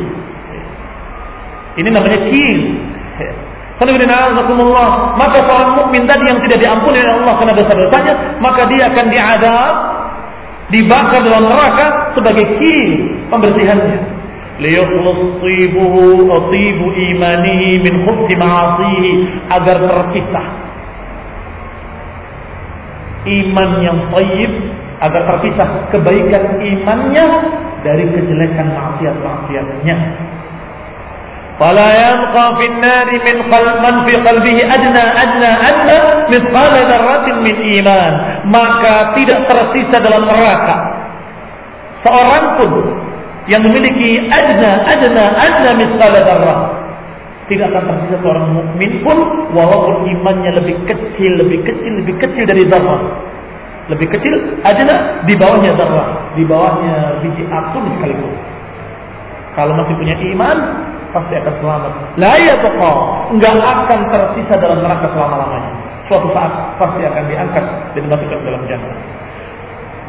S2: Ini namanya kir. Maka seorang mukmin tadi yang tidak diampuni oleh Allah karena dosa-dosanya, maka dia akan diadab dibakar dalam neraka sebagai key pembersihannya imanihi min ma'asihi agar terpisah iman yang tayyib agar terpisah kebaikan imannya dari kejelekan maksiat-maksiatnya. Fala yabqa fin nari min qalman fi qalbihi adna adna adna mithqala dzarratin min iman. Maka tidak tersisa dalam neraka seorang pun yang memiliki adna adna adna mithqala dzarrah. Tidak akan tersisa seorang mukmin pun walaupun imannya lebih kecil, lebih kecil, lebih kecil dari dzarrah lebih kecil adna di bawahnya zarrah di bawahnya biji atom sekalipun kalau masih punya iman pasti akan selamat. La yabqa, enggak akan tersisa dalam neraka selama-lamanya. Suatu saat pasti akan diangkat dan dimasukkan dalam jannah.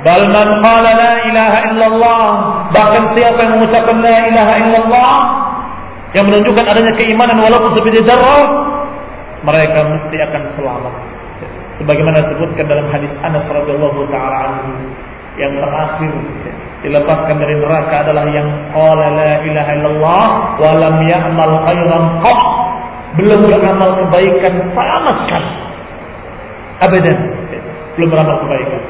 S2: Bal man qala la ilaha illallah, bahkan siapa yang mengucapkan la ilaha illallah yang menunjukkan adanya keimanan walaupun sebiji zarrah, mereka mesti akan selamat. Sebagaimana disebutkan dalam hadis Anas radhiyallahu taala yang terakhir dilepaskan dari neraka adalah yang qala la ilaha illallah wa lam ya'mal khairan belum beramal kebaikan sama sekali. Abadan. Belum beramal kebaikan.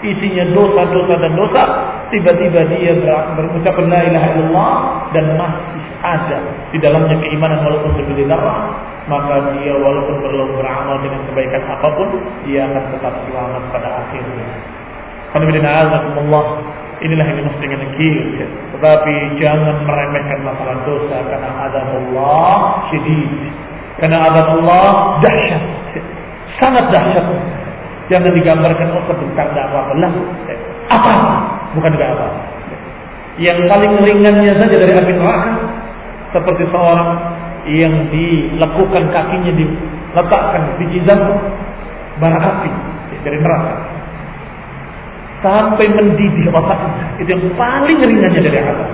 S2: Isinya dosa dosa dan dosa. Tiba-tiba dia berucap la ilaha illallah dan masih ada di dalamnya keimanan walaupun sebelum darah maka dia walaupun belum beramal dengan kebaikan apa pun dia akan tetap selamat pada akhirnya. Alhamdulillah Inilah yang dimaksud dengan kir. Tetapi jangan meremehkan masalah dosa karena azab Allah syedid. Karena azab Allah dahsyat. Sangat dahsyat. Jangan digambarkan oh sebentar tidak apa-apa. Lah, apa? Bukan tidak apa. Yang paling ringannya saja dari api neraka seperti seorang yang dilekukan kakinya diletakkan di jizam bara api dari neraka sampai mendidih otaknya. Itu yang paling ringannya dari azab.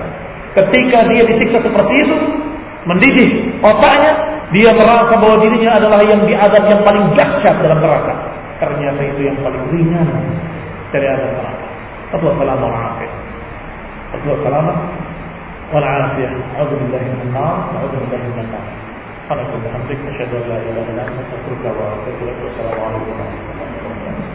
S2: Ketika dia disiksa seperti itu, mendidih otaknya, dia merasa bahwa dirinya adalah yang diadab yang paling dahsyat dalam neraka. Ternyata itu yang paling ringan dari azab neraka. Allah afiyah. Allah wa afiyah. A'udzu billahi minan nar, a'udzu billahi minan nar. Subhanaka wa bihamdika asyhadu an la ilaha illa anta astaghfiruka wa atubu ilaik. Wassalamu alaikum warahmatullahi wabarakatuh.